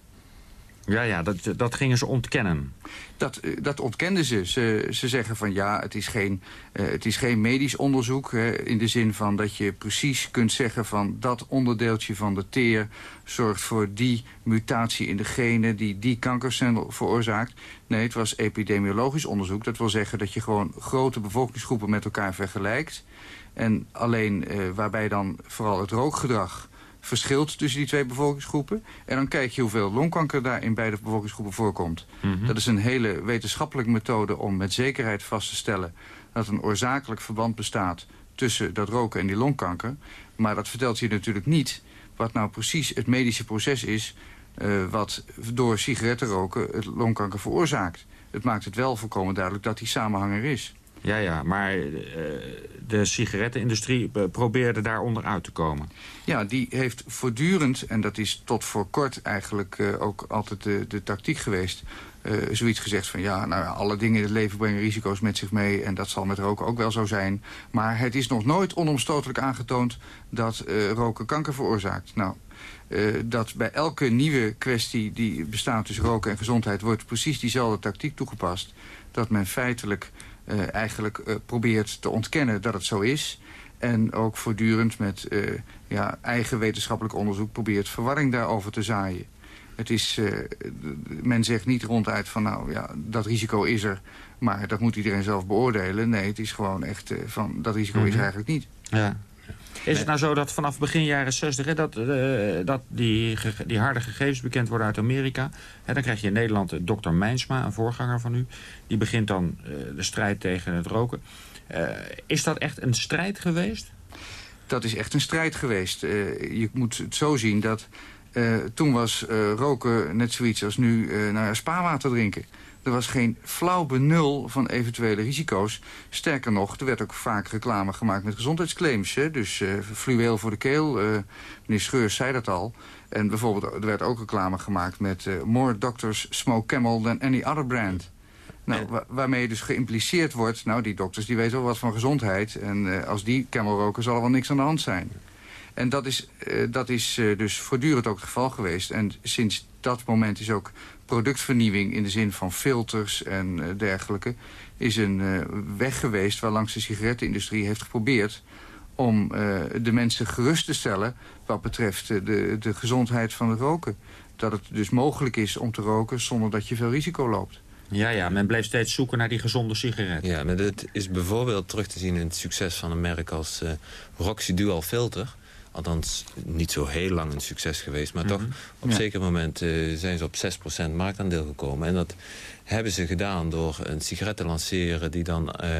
Ja, ja dat, dat gingen ze ontkennen.
Dat, dat ontkenden ze. ze. Ze zeggen van ja, het is geen, uh, het is geen medisch onderzoek... In de zin van dat je precies kunt zeggen van... dat onderdeeltje van de teer zorgt voor die mutatie in de genen... die die kankercel veroorzaakt. Nee, het was epidemiologisch onderzoek. Dat wil zeggen dat je gewoon grote bevolkingsgroepen met elkaar vergelijkt... En alleen uh, waarbij dan vooral het rookgedrag verschilt tussen die twee bevolkingsgroepen. En dan kijk je hoeveel longkanker daar in beide bevolkingsgroepen voorkomt. Mm -hmm. Dat is een hele wetenschappelijke methode om met zekerheid vast te stellen... dat een oorzakelijk verband bestaat tussen dat roken en die longkanker. Maar dat vertelt je natuurlijk niet wat nou precies het medische proces is... Uh, wat door sigarettenroken het longkanker veroorzaakt. Het maakt het wel volkomen duidelijk dat die samenhang er is.
Ja, ja, maar uh, de sigarettenindustrie probeerde daar onderuit te komen.
Ja, die heeft voortdurend, en dat is tot voor kort eigenlijk uh, ook altijd de, de tactiek geweest... Zoiets gezegd van ja, nou, alle dingen in het leven brengen risico's met zich mee... en dat zal met roken ook wel zo zijn. Maar het is nog nooit onomstotelijk aangetoond dat roken kanker veroorzaakt. Nou, dat bij elke nieuwe kwestie die bestaat tussen roken en gezondheid... wordt precies diezelfde tactiek toegepast. Dat men feitelijk uh, eigenlijk uh, probeert te ontkennen dat het zo is. En ook voortdurend met uh, ja, eigen wetenschappelijk onderzoek probeert verwarring daarover te zaaien. Het is, men zegt niet ronduit van nou ja, dat risico is er, maar dat moet iedereen zelf beoordelen. Nee, het is gewoon echt van dat risico mm -hmm. is eigenlijk niet.
Ja. Is het nou zo dat vanaf begin jaren 60 hè, dat, uh, dat die, die harde gegevens bekend worden uit Amerika? Hè, dan krijg je in Nederland uh, dokter Mijnsma, een voorganger van u. Die begint dan uh, de strijd tegen het roken. is dat echt een strijd geweest?
Dat is echt een strijd geweest. je moet het zo zien dat toen was roken net zoiets als nu nou, spaarwater drinken. Er was geen flauw benul van eventuele risico's. Sterker nog, er werd ook vaak reclame gemaakt met gezondheidsclaims. Hè? Dus uh, fluweel voor de keel, uh, meneer Scheurs zei dat al. En bijvoorbeeld, er werd ook reclame gemaakt met... Uh, more doctors smoke Camel than any other brand. Nou, wa waarmee dus geïmpliceerd wordt... nou, die dokters die weten wel wat van gezondheid... en als die Camel roken zal er wel niks aan de hand zijn. En dat is, dat is dus voortdurend ook het geval geweest. En sinds dat moment is ook productvernieuwing in de zin van filters en uh, dergelijke... is een uh, weg geweest waarlangs de sigarettenindustrie heeft geprobeerd... om uh, de mensen gerust te stellen wat betreft de, de gezondheid van het roken. Dat het dus mogelijk is om te roken zonder dat je veel risico loopt.
Ja, ja, men bleef steeds zoeken naar die gezonde sigaret.
Ja, maar dat is bijvoorbeeld terug te zien in het succes van een merk als Roxy Dual Filter... Althans, niet zo heel lang een succes geweest. Maar mm -hmm. toch, op een ja. zeker moment uh, zijn ze op 6% marktaandeel gekomen. En dat hebben ze gedaan door een sigaret te lanceren... die dan uh,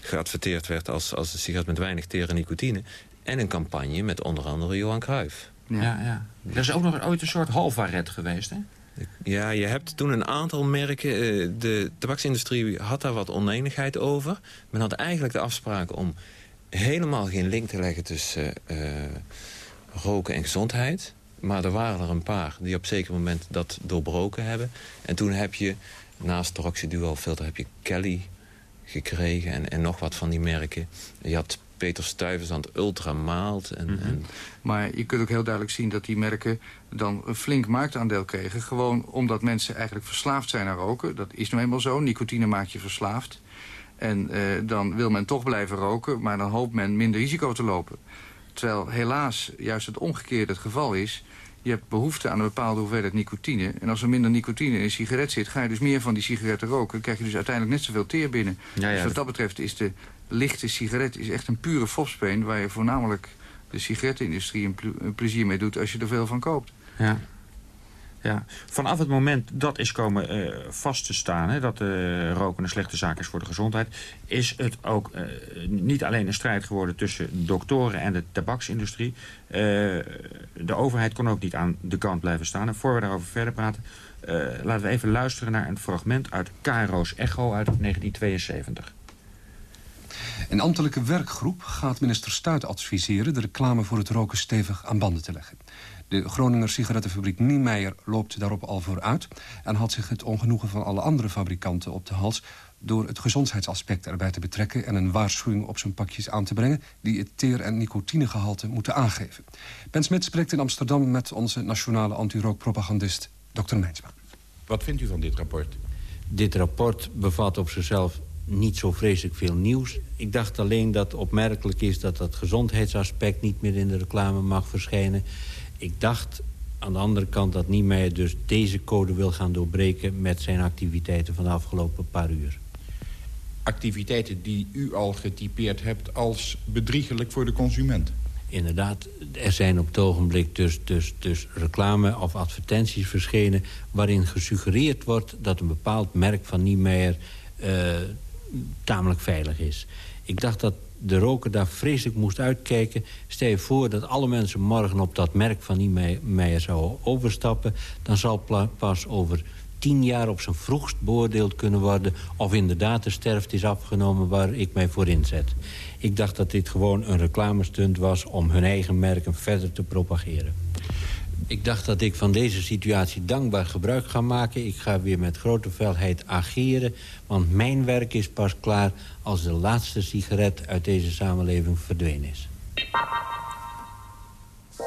geadverteerd werd als, als een sigaret met weinig tere nicotine. En een campagne met onder andere Johan Cruijff.
Ja, ja. Er is ook nog ooit een soort halvaret geweest, hè?
Ja, je hebt toen een aantal merken... de tabaksindustrie had daar wat oneenigheid over. Men had eigenlijk de afspraak om helemaal geen link te leggen tussen uh, roken en gezondheid. Maar er waren er een paar die op zeker moment dat doorbroken hebben. En toen heb je, naast de Dual filter, heb je Kelly gekregen... En, en nog wat van die merken. Je had Peter Stuyvesant Ultra Maalt. En, mm -hmm. en...
Maar je kunt ook heel duidelijk zien dat die merken dan een flink marktaandeel kregen. Gewoon omdat mensen eigenlijk verslaafd zijn aan roken. Dat is nu eenmaal zo. Nicotine maakt je verslaafd. En uh, dan wil men toch blijven roken, maar dan hoopt men minder risico te lopen. Terwijl helaas juist het omgekeerde het geval is. Je hebt behoefte aan een bepaalde hoeveelheid nicotine. En als er minder nicotine in een sigaret zit... ga je dus meer van die sigaretten roken. Dan krijg je dus uiteindelijk net zoveel teer binnen. Ja, ja, dus wat dat betreft is de lichte sigaret is echt een pure fopspeen... waar je voornamelijk de sigarettenindustrie een, ple een plezier mee doet... als je er veel van koopt.
Ja. Ja. Vanaf het moment dat is komen uh, vast te staan... Hè, dat uh, roken een slechte zaak is voor de gezondheid... is het ook uh, niet alleen een strijd geworden tussen doktoren en de tabaksindustrie. de overheid kon ook niet aan de kant blijven staan. En voor we daarover verder praten... laten we even luisteren naar een fragment uit KRO's Echo uit 1972.
Een ambtelijke werkgroep gaat minister Stuit adviseren... de reclame voor het roken stevig aan banden te leggen.
De Groninger sigarettenfabriek Niemeyer loopt daarop al vooruit... en had zich het ongenoegen van alle andere fabrikanten op de hals... door het gezondheidsaspect erbij te betrekken... en een waarschuwing op zijn pakjes aan te brengen... die het teer- en nicotinegehalte moeten aangeven. Ben Smit spreekt in Amsterdam met onze nationale anti-rookpropagandist Dr. Meinsma.
Wat vindt u van dit rapport?
Dit rapport bevat op zichzelf niet zo vreselijk veel nieuws. Ik dacht alleen dat het opmerkelijk is dat dat gezondheidsaspect... niet meer in de reclame mag verschijnen. Ik dacht aan de andere kant dat Niemeyer dus deze code wil gaan doorbreken... met zijn activiteiten van de afgelopen paar uur.
Activiteiten die u al getypeerd hebt als bedriegelijk voor de consument?
Inderdaad, er zijn op het ogenblik dus, dus, dus reclame of advertenties verschenen... waarin gesuggereerd wordt dat een bepaald merk van Niemeyer... Uh, tamelijk veilig is. Ik dacht dat de roker daar vreselijk moest uitkijken. Stel je voor dat alle mensen morgen op dat merk van Niemeyer zouden overstappen... dan zal pas over tien jaar op zijn vroegst beoordeeld kunnen worden... of inderdaad de sterfte is afgenomen waar ik mij voor inzet. Ik dacht dat dit gewoon een reclamestunt was om hun eigen merken verder te propageren. Ik dacht dat ik van deze situatie dankbaar gebruik ga maken. Ik ga weer met grote felheid ageren. Want mijn werk is pas klaar als de laatste sigaret uit deze samenleving verdwenen is.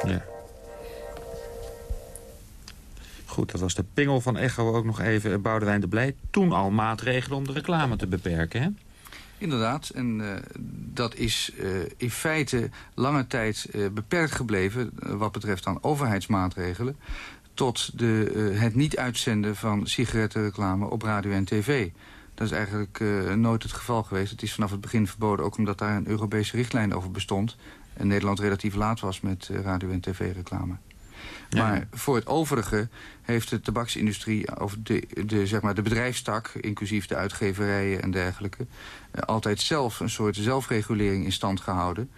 Ja. Goed, dat was de pingel van Echo ook nog even. Boudewijn de Blij, toen al maatregelen om de reclame te beperken, hè?
Inderdaad, en uh, dat is uh, in feite lange tijd uh, beperkt gebleven... wat betreft dan overheidsmaatregelen... tot de, het niet uitzenden van sigarettenreclame op radio en tv. Dat is eigenlijk nooit het geval geweest. Het is vanaf het begin verboden, ook omdat daar een Europese richtlijn over bestond... en Nederland relatief laat was met radio en tv-reclame. Maar voor het overige heeft de tabaksindustrie, of de, de, zeg maar de bedrijfstak... inclusief de uitgeverijen en dergelijke... Uh, altijd zelf een soort zelfregulering in stand gehouden...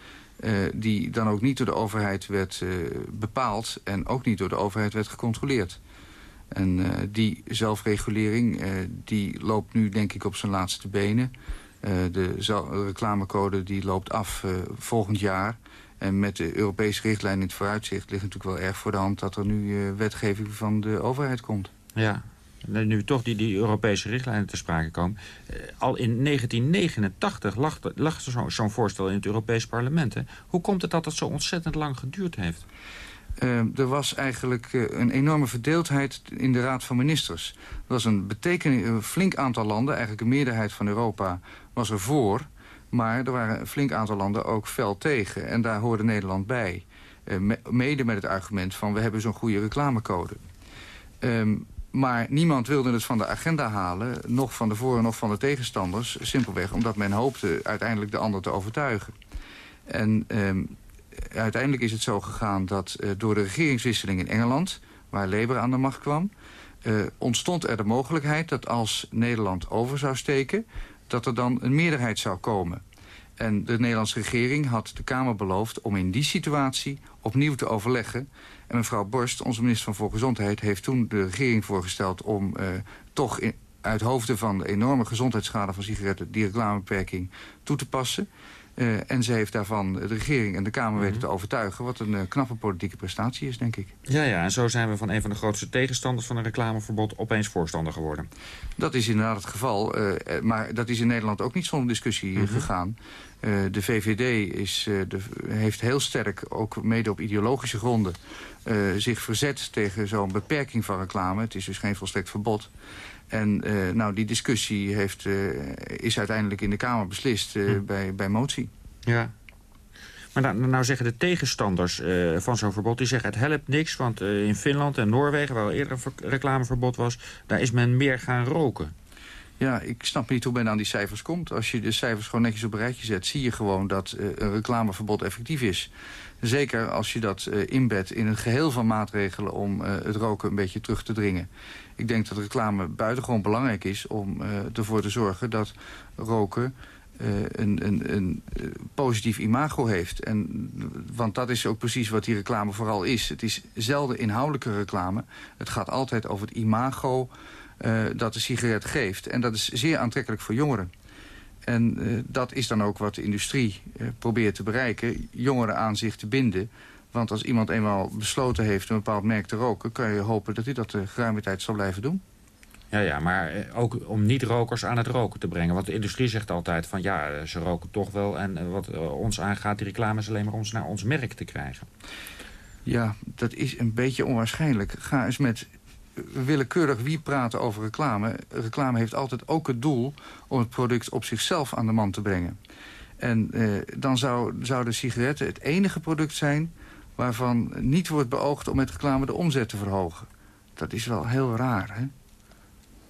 Uh, die dan ook niet door de overheid werd uh, bepaald... en ook niet door de overheid werd gecontroleerd. En die zelfregulering die loopt nu denk ik op zijn laatste benen... de reclamecode die loopt af volgend jaar... En met de Europese richtlijn in het vooruitzicht ligt natuurlijk wel erg voor de hand... dat er nu uh, wetgeving van de overheid komt.
Ja, nu toch die, die Europese richtlijnen te sprake komen. Uh, al in 1989 lag, lag zo'n zo voorstel in het Europees parlement. Hè? Hoe komt het dat het zo ontzettend lang geduurd heeft?
Uh, er was eigenlijk een enorme verdeeldheid in de Raad van Ministers. Er was een, beteken, een flink aantal landen, eigenlijk een meerderheid van Europa, was er voor... Maar er waren een flink aantal landen ook fel tegen. En daar hoorde Nederland bij. Uh, mede met het argument van we hebben zo'n goede reclamecode. Um, maar niemand wilde het van de agenda halen. Nog van de voor- nog van de tegenstanders. Simpelweg omdat men hoopte uiteindelijk de ander te overtuigen. En um, uiteindelijk is het zo gegaan dat uh, door de regeringswisseling in Engeland... waar Labour aan de macht kwam... Uh, ontstond er de mogelijkheid dat als Nederland over zou steken dat er dan een meerderheid zou komen. En de Nederlandse regering had de Kamer beloofd om in die situatie opnieuw te overleggen. En mevrouw Borst, onze minister van Volksgezondheid, heeft toen de regering voorgesteld om uh, toch uit hoofde van de enorme gezondheidsschade van sigaretten die reclamebeperking toe te passen. Uh, en ze heeft daarvan de regering en de Kamer weten mm -hmm. te overtuigen... wat een uh, knappe politieke prestatie is, denk ik.
Ja, ja, en zo zijn we van een van de grootste tegenstanders van een reclameverbod... opeens voorstander geworden.
Dat is inderdaad het geval. Uh, maar dat is in Nederland ook niet zonder discussie mm -hmm. gegaan. de VVD is, de, heeft heel sterk, ook mede op ideologische gronden... zich verzet tegen zo'n beperking van reclame. Het is dus geen volstrekt verbod. En uh, nou, die discussie heeft, uh, is uiteindelijk in de Kamer beslist uh, hm. bij, bij motie.
Ja. Maar nou, nou zeggen de tegenstanders van zo'n verbod... die zeggen het helpt niks, want in Finland en Noorwegen... waar al eerder een reclameverbod was... daar is men meer gaan roken.
Ja, ik snap niet hoe men aan die cijfers komt. Als je de cijfers gewoon netjes op een rijtje zet... zie je gewoon dat een reclameverbod effectief is. Zeker als je dat inbedt in een geheel van maatregelen... om het roken een beetje terug te dringen. Ik denk dat reclame buitengewoon belangrijk is... om uh, ervoor te zorgen dat roken een, een, een positief imago heeft. En, want dat is ook precies wat die reclame vooral is. Het is zelden inhoudelijke reclame. Het gaat altijd over het imago dat de sigaret geeft. En dat is zeer aantrekkelijk voor jongeren. En dat is dan ook wat de industrie probeert te bereiken. Jongeren aan zich te binden Want als iemand eenmaal besloten heeft een bepaald merk te roken... kan je hopen dat hij dat de geruime tijd zal blijven doen.
Ja, ja, maar eh, ook om niet-rokers aan het roken te brengen. Want de industrie zegt altijd van ja, eh, ze roken toch wel. En eh, wat ons aangaat, die reclame is alleen maar om ze naar ons merk te krijgen.
Ja, dat is een beetje onwaarschijnlijk. Ga eens met willekeurig wie praten over reclame. Reclame heeft altijd ook het doel om het product op zichzelf aan de man te brengen. En eh, dan zou, zouden sigaretten het enige product zijn... waarvan niet wordt beoogd om met reclame de omzet te verhogen. Dat is wel heel raar, hè?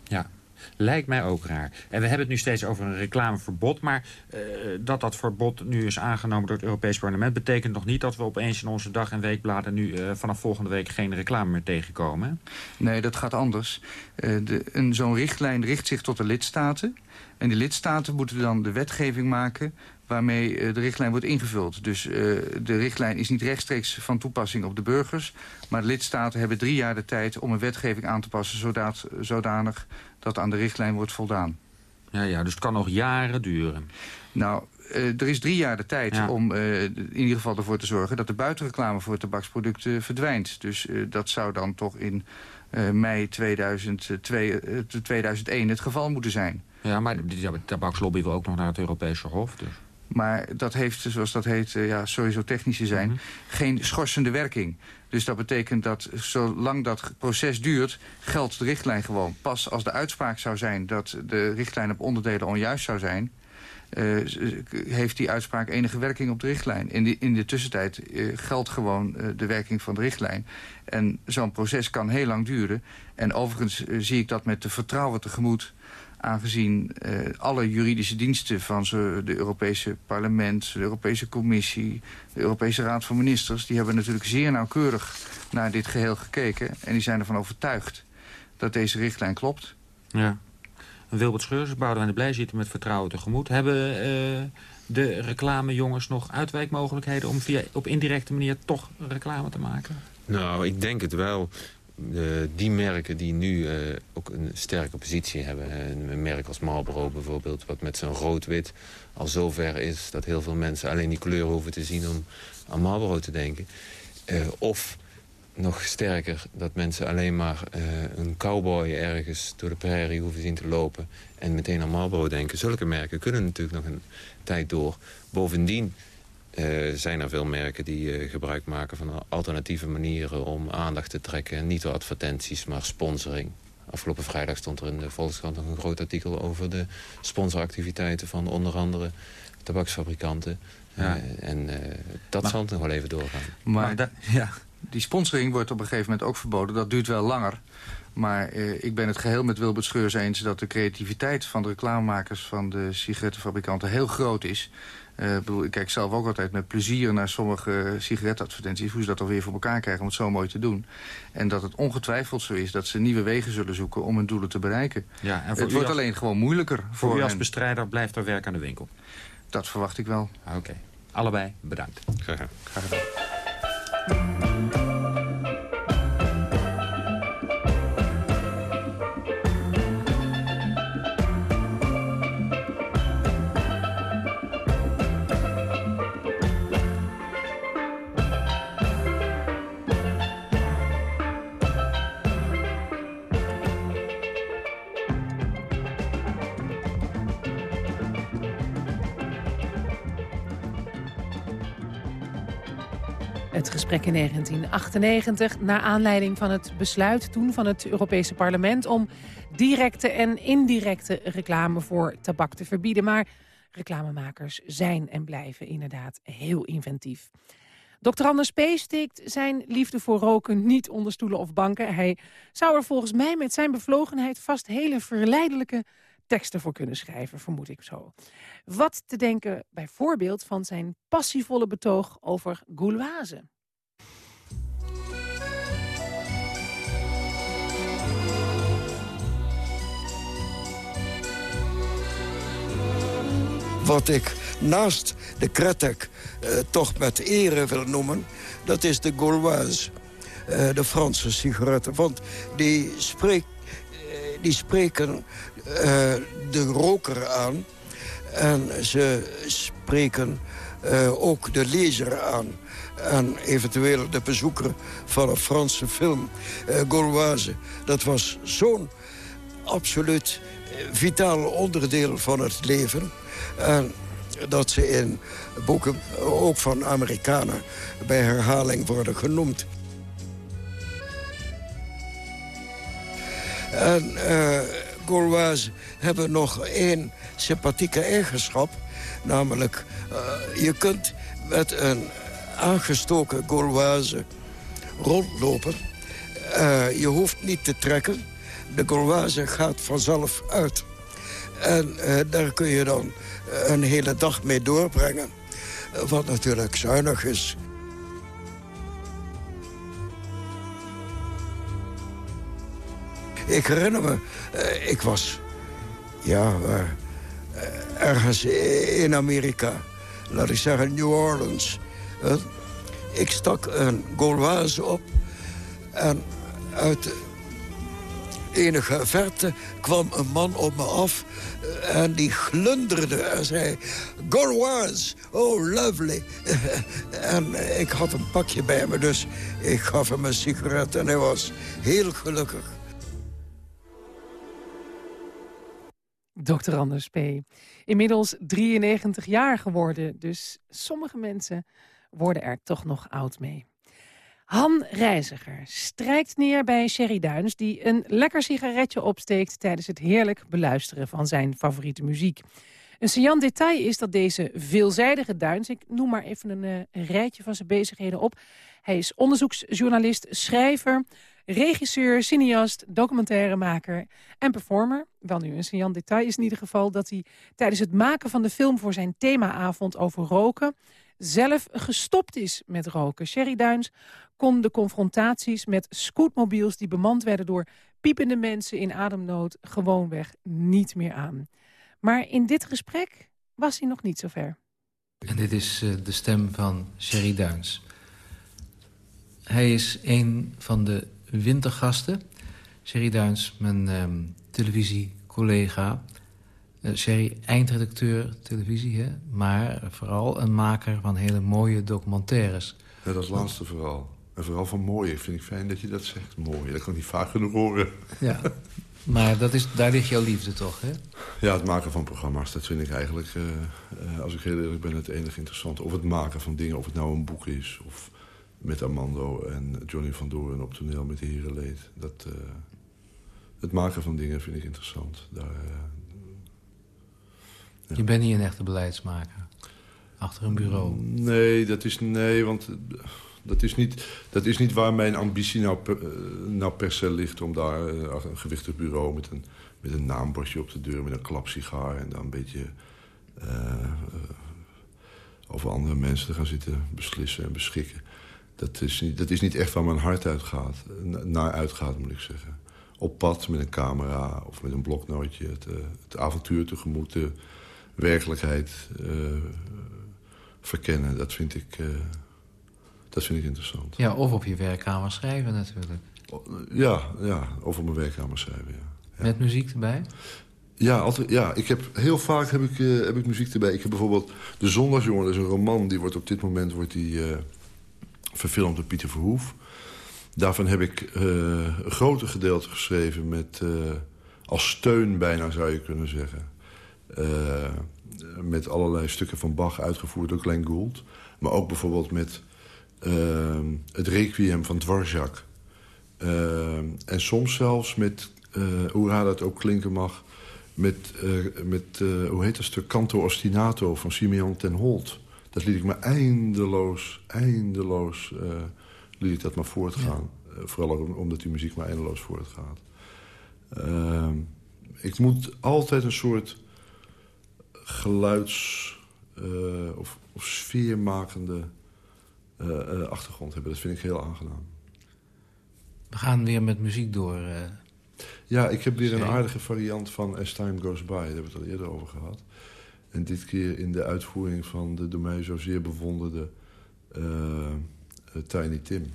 Ja, lijkt mij ook raar. En we hebben het nu steeds over een reclameverbod... maar uh, dat dat verbod nu is aangenomen door het Europees Parlement... betekent nog niet dat we opeens in onze dag- en weekbladen... nu uh, vanaf volgende week geen reclame meer tegenkomen.
Nee, dat gaat anders. Uh, Zo'n richtlijn richt zich tot de lidstaten... En die lidstaten moeten dan de wetgeving maken waarmee eh, de richtlijn wordt ingevuld. Dus uh, de richtlijn is niet rechtstreeks van toepassing op de burgers... maar de lidstaten hebben drie jaar de tijd om een wetgeving aan te passen... Zodat, zodanig dat aan de richtlijn wordt voldaan.
Ja, ja, dus het kan nog jaren duren.
Nou, uh, er is drie jaar de tijd ja. om uh, in ieder geval ervoor te zorgen... dat de buitenreclame voor tabaksproducten verdwijnt. Dus dat zou dan toch in mei 2002, 2001 het geval moeten zijn.
Ja, maar de tabakslobby wil ook nog naar het Europese Hof. Dus.
Maar dat heeft, zoals dat heet, ja, sowieso technische zijn, mm -hmm. geen schorsende werking. Dus dat betekent dat zolang dat proces duurt, geldt de richtlijn gewoon. Pas als de uitspraak zou zijn dat de richtlijn op onderdelen onjuist zou zijn... Uh, heeft die uitspraak enige werking op de richtlijn. In, die, in de tussentijd uh, geldt gewoon uh, de werking van de richtlijn. En zo'n proces kan heel lang duren. En overigens zie ik dat met de vertrouwen tegemoet aangezien uh, alle juridische diensten van de Europese parlement, de Europese Commissie, de Europese Raad van Ministers, die hebben natuurlijk zeer nauwkeurig naar dit geheel gekeken. En die zijn ervan overtuigd dat deze richtlijn klopt.
Ja. Wilbert Scheurs, Boudewijn de Blij zitten met vertrouwen tegemoet. Hebben uh, de reclamejongens nog uitwijkmogelijkheden om via, op indirecte manier toch reclame te maken?
Nou, ik denk het wel. De, die merken die nu uh, ook een sterke positie hebben. Een merk als Marlboro bijvoorbeeld, wat met zijn rood-wit al zover is... dat heel veel mensen alleen die kleur hoeven te zien om aan Marlboro te denken. Of nog sterker, dat mensen alleen maar een cowboy ergens door de prairie hoeven zien te lopen... en meteen aan Marlboro denken. Zulke merken kunnen natuurlijk nog een tijd door. Bovendien uh, zijn er veel merken die uh, gebruik maken van alternatieve manieren om aandacht te trekken. Niet door advertenties, maar sponsoring. Afgelopen vrijdag stond er in de Volkskrant nog een groot artikel over de sponsoractiviteiten van onder andere tabaksfabrikanten. Ja. Uh, en dat maar, zal nog wel even doorgaan.
Maar ja, die sponsoring wordt op een gegeven moment ook verboden. Dat duurt wel langer. Maar uh, ik ben het geheel met Wilbert Scheurs eens dat de creativiteit van de reclamemakers van de sigarettenfabrikanten heel groot is. Uh, bedoel, ik kijk zelf ook altijd met plezier naar sommige sigaretadvertenties... hoe ze dat alweer voor elkaar krijgen om het zo mooi te doen. En dat het ongetwijfeld zo is dat ze nieuwe wegen zullen zoeken... om hun doelen te bereiken.
Ja, en
het wordt als, alleen gewoon moeilijker.
Voor, voor u als bestrijder blijft er werk aan de winkel?
Dat verwacht ik wel.
Oké. Okay. Allebei bedankt.
Graag gedaan.
Graag gedaan.
Het gesprek in 1998, naar aanleiding van het besluit toen van het Europese parlement... om directe en indirecte reclame voor tabak te verbieden. Maar reclamemakers zijn en blijven inderdaad heel inventief. Dr. Anders P. steekt zijn liefde voor roken niet onder stoelen of banken. Hij zou er volgens mij met zijn bevlogenheid vast hele verleidelijke teksten voor kunnen schrijven, vermoed ik zo. Wat te denken bijvoorbeeld van zijn passievolle betoog over Gauloise.
Wat ik naast de Kretek uh, toch met ere wil noemen... dat is de Gauloise, uh, de Franse sigaretten. Want die, spreek, uh, die spreken de roker aan... en ze spreken uh, ook de lezer aan. En eventueel de bezoeker van een Franse film, uh, Gauloise. Dat was zo'n absoluut vitaal onderdeel van het leven. En dat ze in boeken, ook van Amerikanen, bij herhaling worden genoemd. En Gauloise hebben nog één sympathieke eigenschap. Namelijk, uh, je kunt met een aangestoken Gauloise rondlopen. Uh, je hoeft niet te trekken. De Gauloise gaat vanzelf uit. En uh, daar kun je dan een hele dag mee doorbrengen. Wat natuurlijk zuinig is. Ik herinner me, uh, ik was ja, uh, ergens in Amerika. Laat ik zeggen New Orleans. Uh, ik stak een Gauloise op. En uit enige verte kwam een man op me af. En die glunderde en zei... Gauloise, oh lovely. en ik had een pakje bij me, dus ik gaf hem een sigaret. En hij was heel gelukkig.
Dr. Anders P. Inmiddels 93 jaar geworden, dus sommige mensen worden er toch nog oud mee. Han Reiziger strijkt neer bij Sherry Duins... die een lekker sigaretje opsteekt tijdens het heerlijk beluisteren van zijn favoriete muziek. Een saillant detail is dat deze veelzijdige Duins... ik noem maar even een, een rijtje van zijn bezigheden op... hij is onderzoeksjournalist, schrijver, regisseur, cineast, documentairemaker en performer. Wel nu, een saillant detail is in ieder geval dat hij tijdens het maken van de film voor zijn themaavond over roken zelf gestopt is met roken. Sherry Duins kon de confrontaties met scootmobiels die bemand werden door piepende mensen in ademnood gewoonweg niet meer aan. Maar in dit gesprek was hij nog niet zo ver.
En dit is uh, de stem van Sherry Duins. Hij is een van de wintergasten. Sherry Duins, mijn um, televisiecollega. Uh, Sherry, eindredacteur televisie, hè? maar vooral een maker van hele mooie documentaires.
Ja, dat laatste vooral. En vooral van mooie. Vind ik fijn dat je dat zegt. Mooi. Dat kan ik niet vaak genoeg horen.
Ja, maar dat is, daar ligt jouw liefde toch, hè?
Ja, het maken van programma's. Dat vind ik eigenlijk, uh, uh, als ik heel eerlijk ben, het enige interessante. Of het maken van dingen. Of het nou een boek is. Of met Armando en Johnny van Doorn op toneel met de Herenleed. Dat, uh, het maken van dingen vind ik interessant. Daar,
ja. Je bent niet een echte beleidsmaker? Achter een bureau?
Nee, dat is... Nee, want dat is niet, dat is niet waar mijn ambitie nou per, nou per se ligt... om daar een gewichtig bureau met een, met een naambordje op de deur... met een klapsigaar en dan een beetje... Uh, over andere mensen te gaan zitten beslissen en beschikken. Dat is niet, dat is niet echt waar mijn hart uitgaat, naar uitgaat, moet ik zeggen. Op pad met een camera of met een bloknootje. Het, uh, het avontuur tegemoet, de werkelijkheid uh, verkennen. Dat vind ik... Uh, dat vind ik interessant.
Ja, of op je werkkamer schrijven natuurlijk.
Ja, ja of op mijn werkkamer schrijven, ja. ja.
Met muziek erbij?
Ja, altijd, ja ik heb, heel vaak heb ik, uh, heb ik muziek erbij. Ik heb bijvoorbeeld De Zondagsjongen, dat is een roman... die wordt op dit moment wordt die, verfilmd door Pieter Verhoef. Daarvan heb ik uh, een groter gedeelte geschreven... met als steun bijna, zou je kunnen zeggen. met allerlei stukken van Bach uitgevoerd door Glenn Gould. Maar ook bijvoorbeeld met... Het Requiem van Dvorak. En soms zelfs met, hoe raar dat ook klinken mag... met, met hoe heet dat stuk, Canto Ostinato van Simeon ten Holt. Dat liet ik me eindeloos, eindeloos... liet ik dat maar voortgaan. Ja. vooral omdat die muziek maar eindeloos voortgaat. Ehm, ik moet altijd een soort geluids... of, of sfeermakende achtergrond hebben. Dat vind ik heel aangenaam.
We gaan weer met muziek door.
Ja, ik heb weer een aardige variant van As Time Goes By. Daar hebben we het al eerder over gehad. En dit keer in de uitvoering van de door mij zo zeer bewonderde Tiny Tim.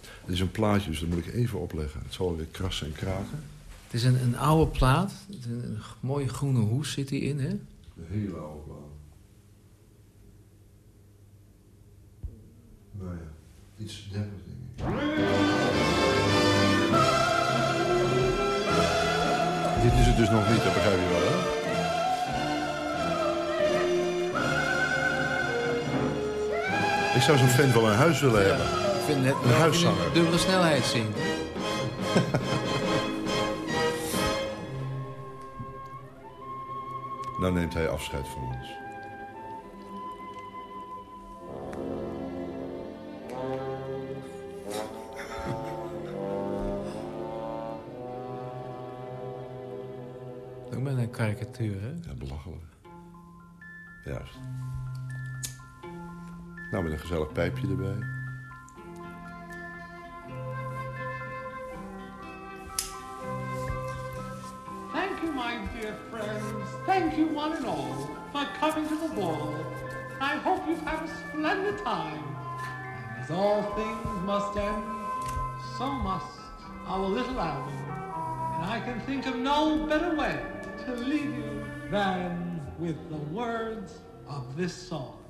Het is een plaatje, dus dat moet ik even opleggen. Het zal weer krassen en kraken.
Het is een, een oude plaat. Een mooie groene hoes zit hierin, hè?
Een hele oude plaat. Iets demmers, denk ik. Dit is het dus nog niet, dat begrijp je wel, hè? Ik zou zo'n vent wel een huis willen hebben.
Ik vind het
een huiszanger.
dubbele snelheid zingt.
Nou neemt hij afscheid van ons.
Ook met een karikatuur, hè?
Ja, belachelijk. Juist. Nou, met een gezellig pijpje erbij.
Thank you, my dear friends. Thank you, one and all, for coming to the ball. I hope you've had a splendid time. As all things must end, so must our little album. And I can think of no better way to leave you than with the words of this song.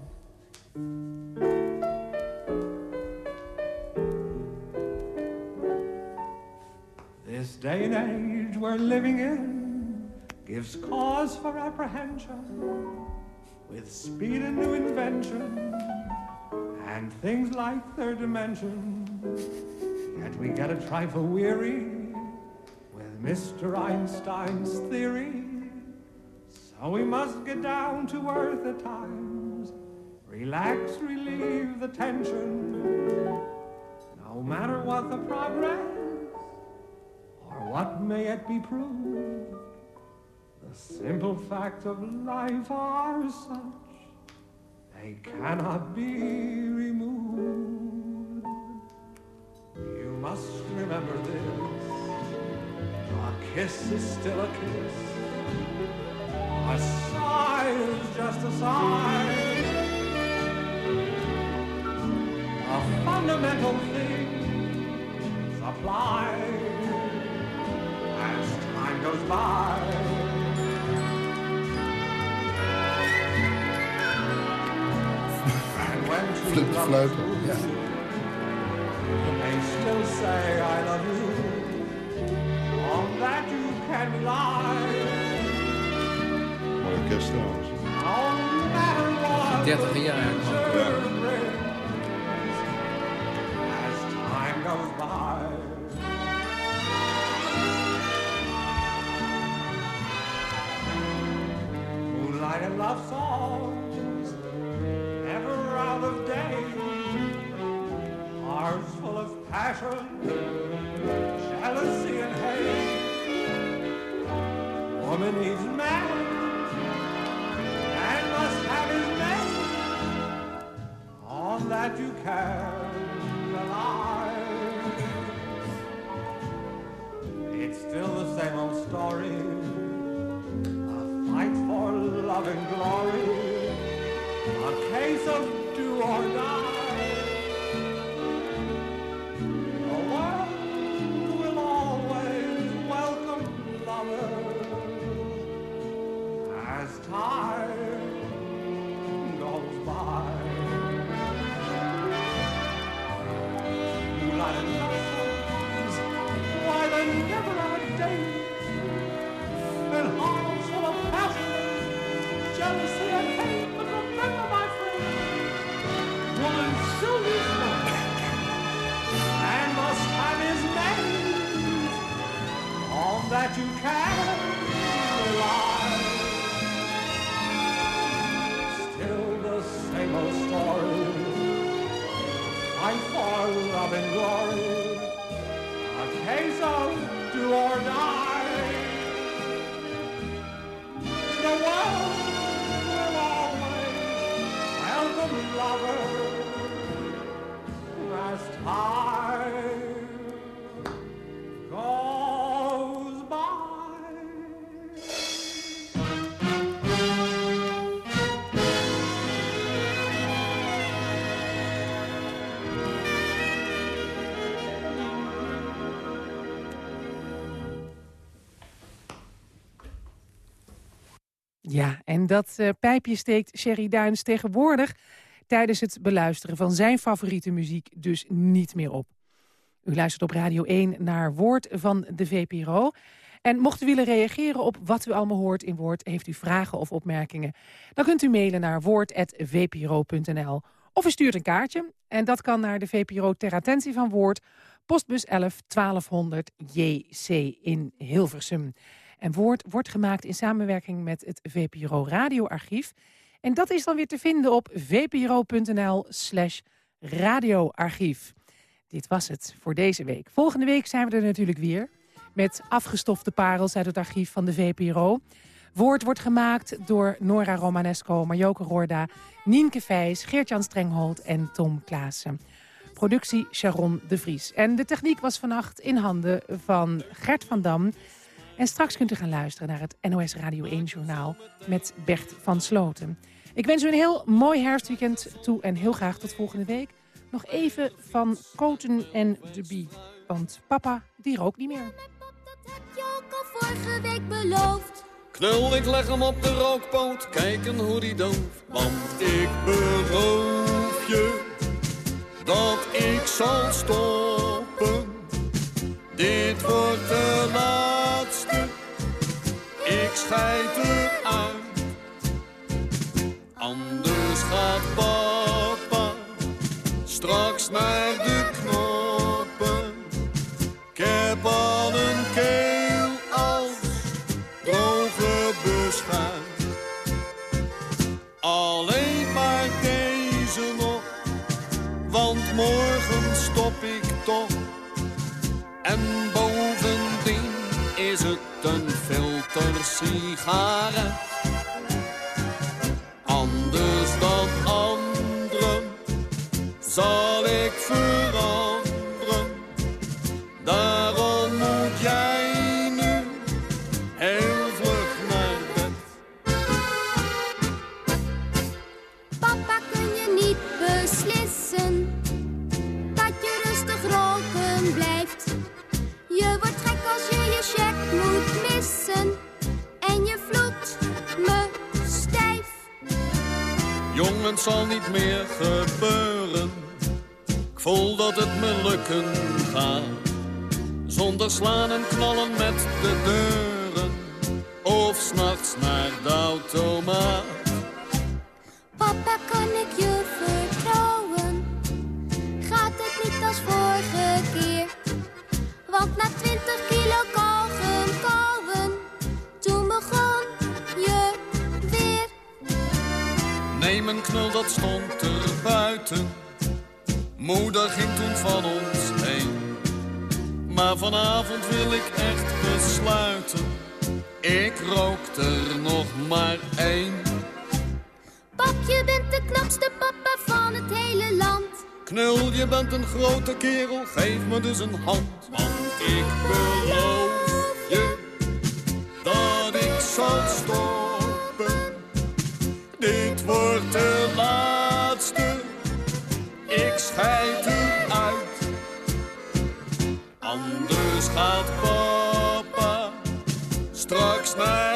This day and age we're living in gives cause for apprehension with speed and new invention and things like third dimension. Yet we get a trifle weary with Mr. Einstein's theory. So we must get down to earth at times, relax, relieve the tension. No matter what the progress or what may it be proved, the simple facts of life are such they cannot be removed. You must remember this. A kiss is still a kiss. A sigh is just a sigh. A fundamental thing apply as time goes by. And when two
Flip de
lovers
fluit.
lose,
Ja.
They still say I love you. On that you can rely.
Mooi orkest trouwens.
No matter what
30 jaar eigenlijk.
Ja.
Passion, jealousy and hate. Woman needs man and must have his mate. On that you can rely. It's still the same old story. A fight for love and glory. A case of do or die.
Ja, en dat eh, pijpje steekt Sherry Duins tegenwoordig tijdens het beluisteren van zijn favoriete muziek dus niet meer op. U luistert op Radio 1 naar Woord van de VPRO. En mocht u willen reageren op wat u allemaal hoort in Woord... heeft u vragen of opmerkingen... dan kunt u mailen naar woord.vpro.nl. Of u stuurt een kaartje. En dat kan naar de VPRO ter attentie van Woord... postbus 11 1200 JC in Hilversum. En Woord wordt gemaakt in samenwerking met het VPRO Radioarchief. En dat is dan weer te vinden op vpro.nl slash radioarchief. Dit was het voor deze week. Volgende week zijn we er natuurlijk weer... met afgestofte parels uit het archief van de VPRO. Woord wordt gemaakt door Nora Romanesco, Marjoke Roorda... Nienke Vijs, Geert-Jan Strenghold en Tom Klaassen. Productie Sharon de Vries. En de techniek was vannacht in handen van Gert van Dam... En straks kunt u gaan luisteren naar het NOS Radio 1-journaal met Bert van Sloten. Ik wens u een heel mooi herfstweekend toe en heel graag tot volgende week. Nog even van Koten en de Bie, want papa die rookt niet meer.
je ook al vorige week beloofd.
Knul, ik leg hem op de rookpoot, kijken hoe die dooft. Want ik beloof je dat ik zal stoppen. Dit wordt de laatste, ik scheid eruit. Anders gaat papa En bovendien is het een filtersigaret. Anders dan anderen zal ik veranderen. Jongens, zal niet meer gebeuren. Ik voel dat het me lukken gaat. Zonder slaan en knallen met de deuren. Of s'nachts naar de automaat.
Papa, kan ik je vertrouwen? Gaat het niet als vorige keer? Want na twintig kilo
een knul, dat stond er buiten. Moeder ging toen van ons heen. Maar vanavond wil ik echt besluiten. Ik rook er nog maar één.
Pap, je bent de knapste papa van het hele land.
Knul, je bent een grote kerel, geef me dus een hand. Want ik beloof je dat ik zal stoppen. Wordt de laatste, ik scheid eruit. Anders gaat papa straks naar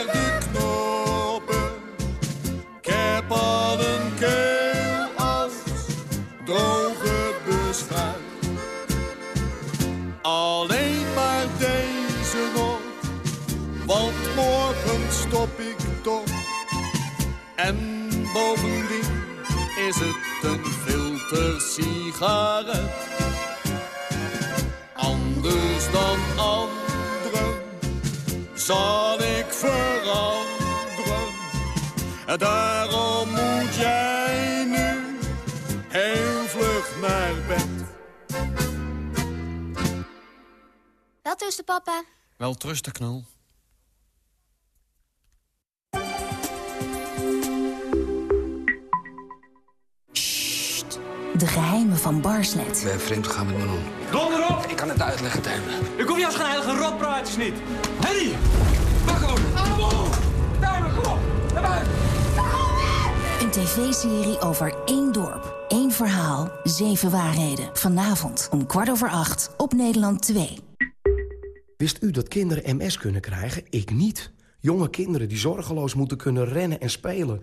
is het een filtersigaret. Anders dan anderen zal ik veranderen. Daarom moet jij nu heel vlug naar bed.
Wel tussen, papa.
Wel trusten, knul.
De geheimen van Barslet.
Ben vreemd gegaan met Manon.
Donder op!
Ik kan het uitleggen, Tijmen.
Ik hoef je als geen heilige rotpraatjes niet. Henny! Pak gewoon! Allemaal! Tijmen, kom op! Naar buiten!
Een tv-serie over één dorp, één verhaal, zeven waarheden. Vanavond om kwart over acht op Nederland 2.
Wist u dat kinderen MS kunnen krijgen? Ik niet. Jonge kinderen die zorgeloos moeten kunnen rennen en spelen.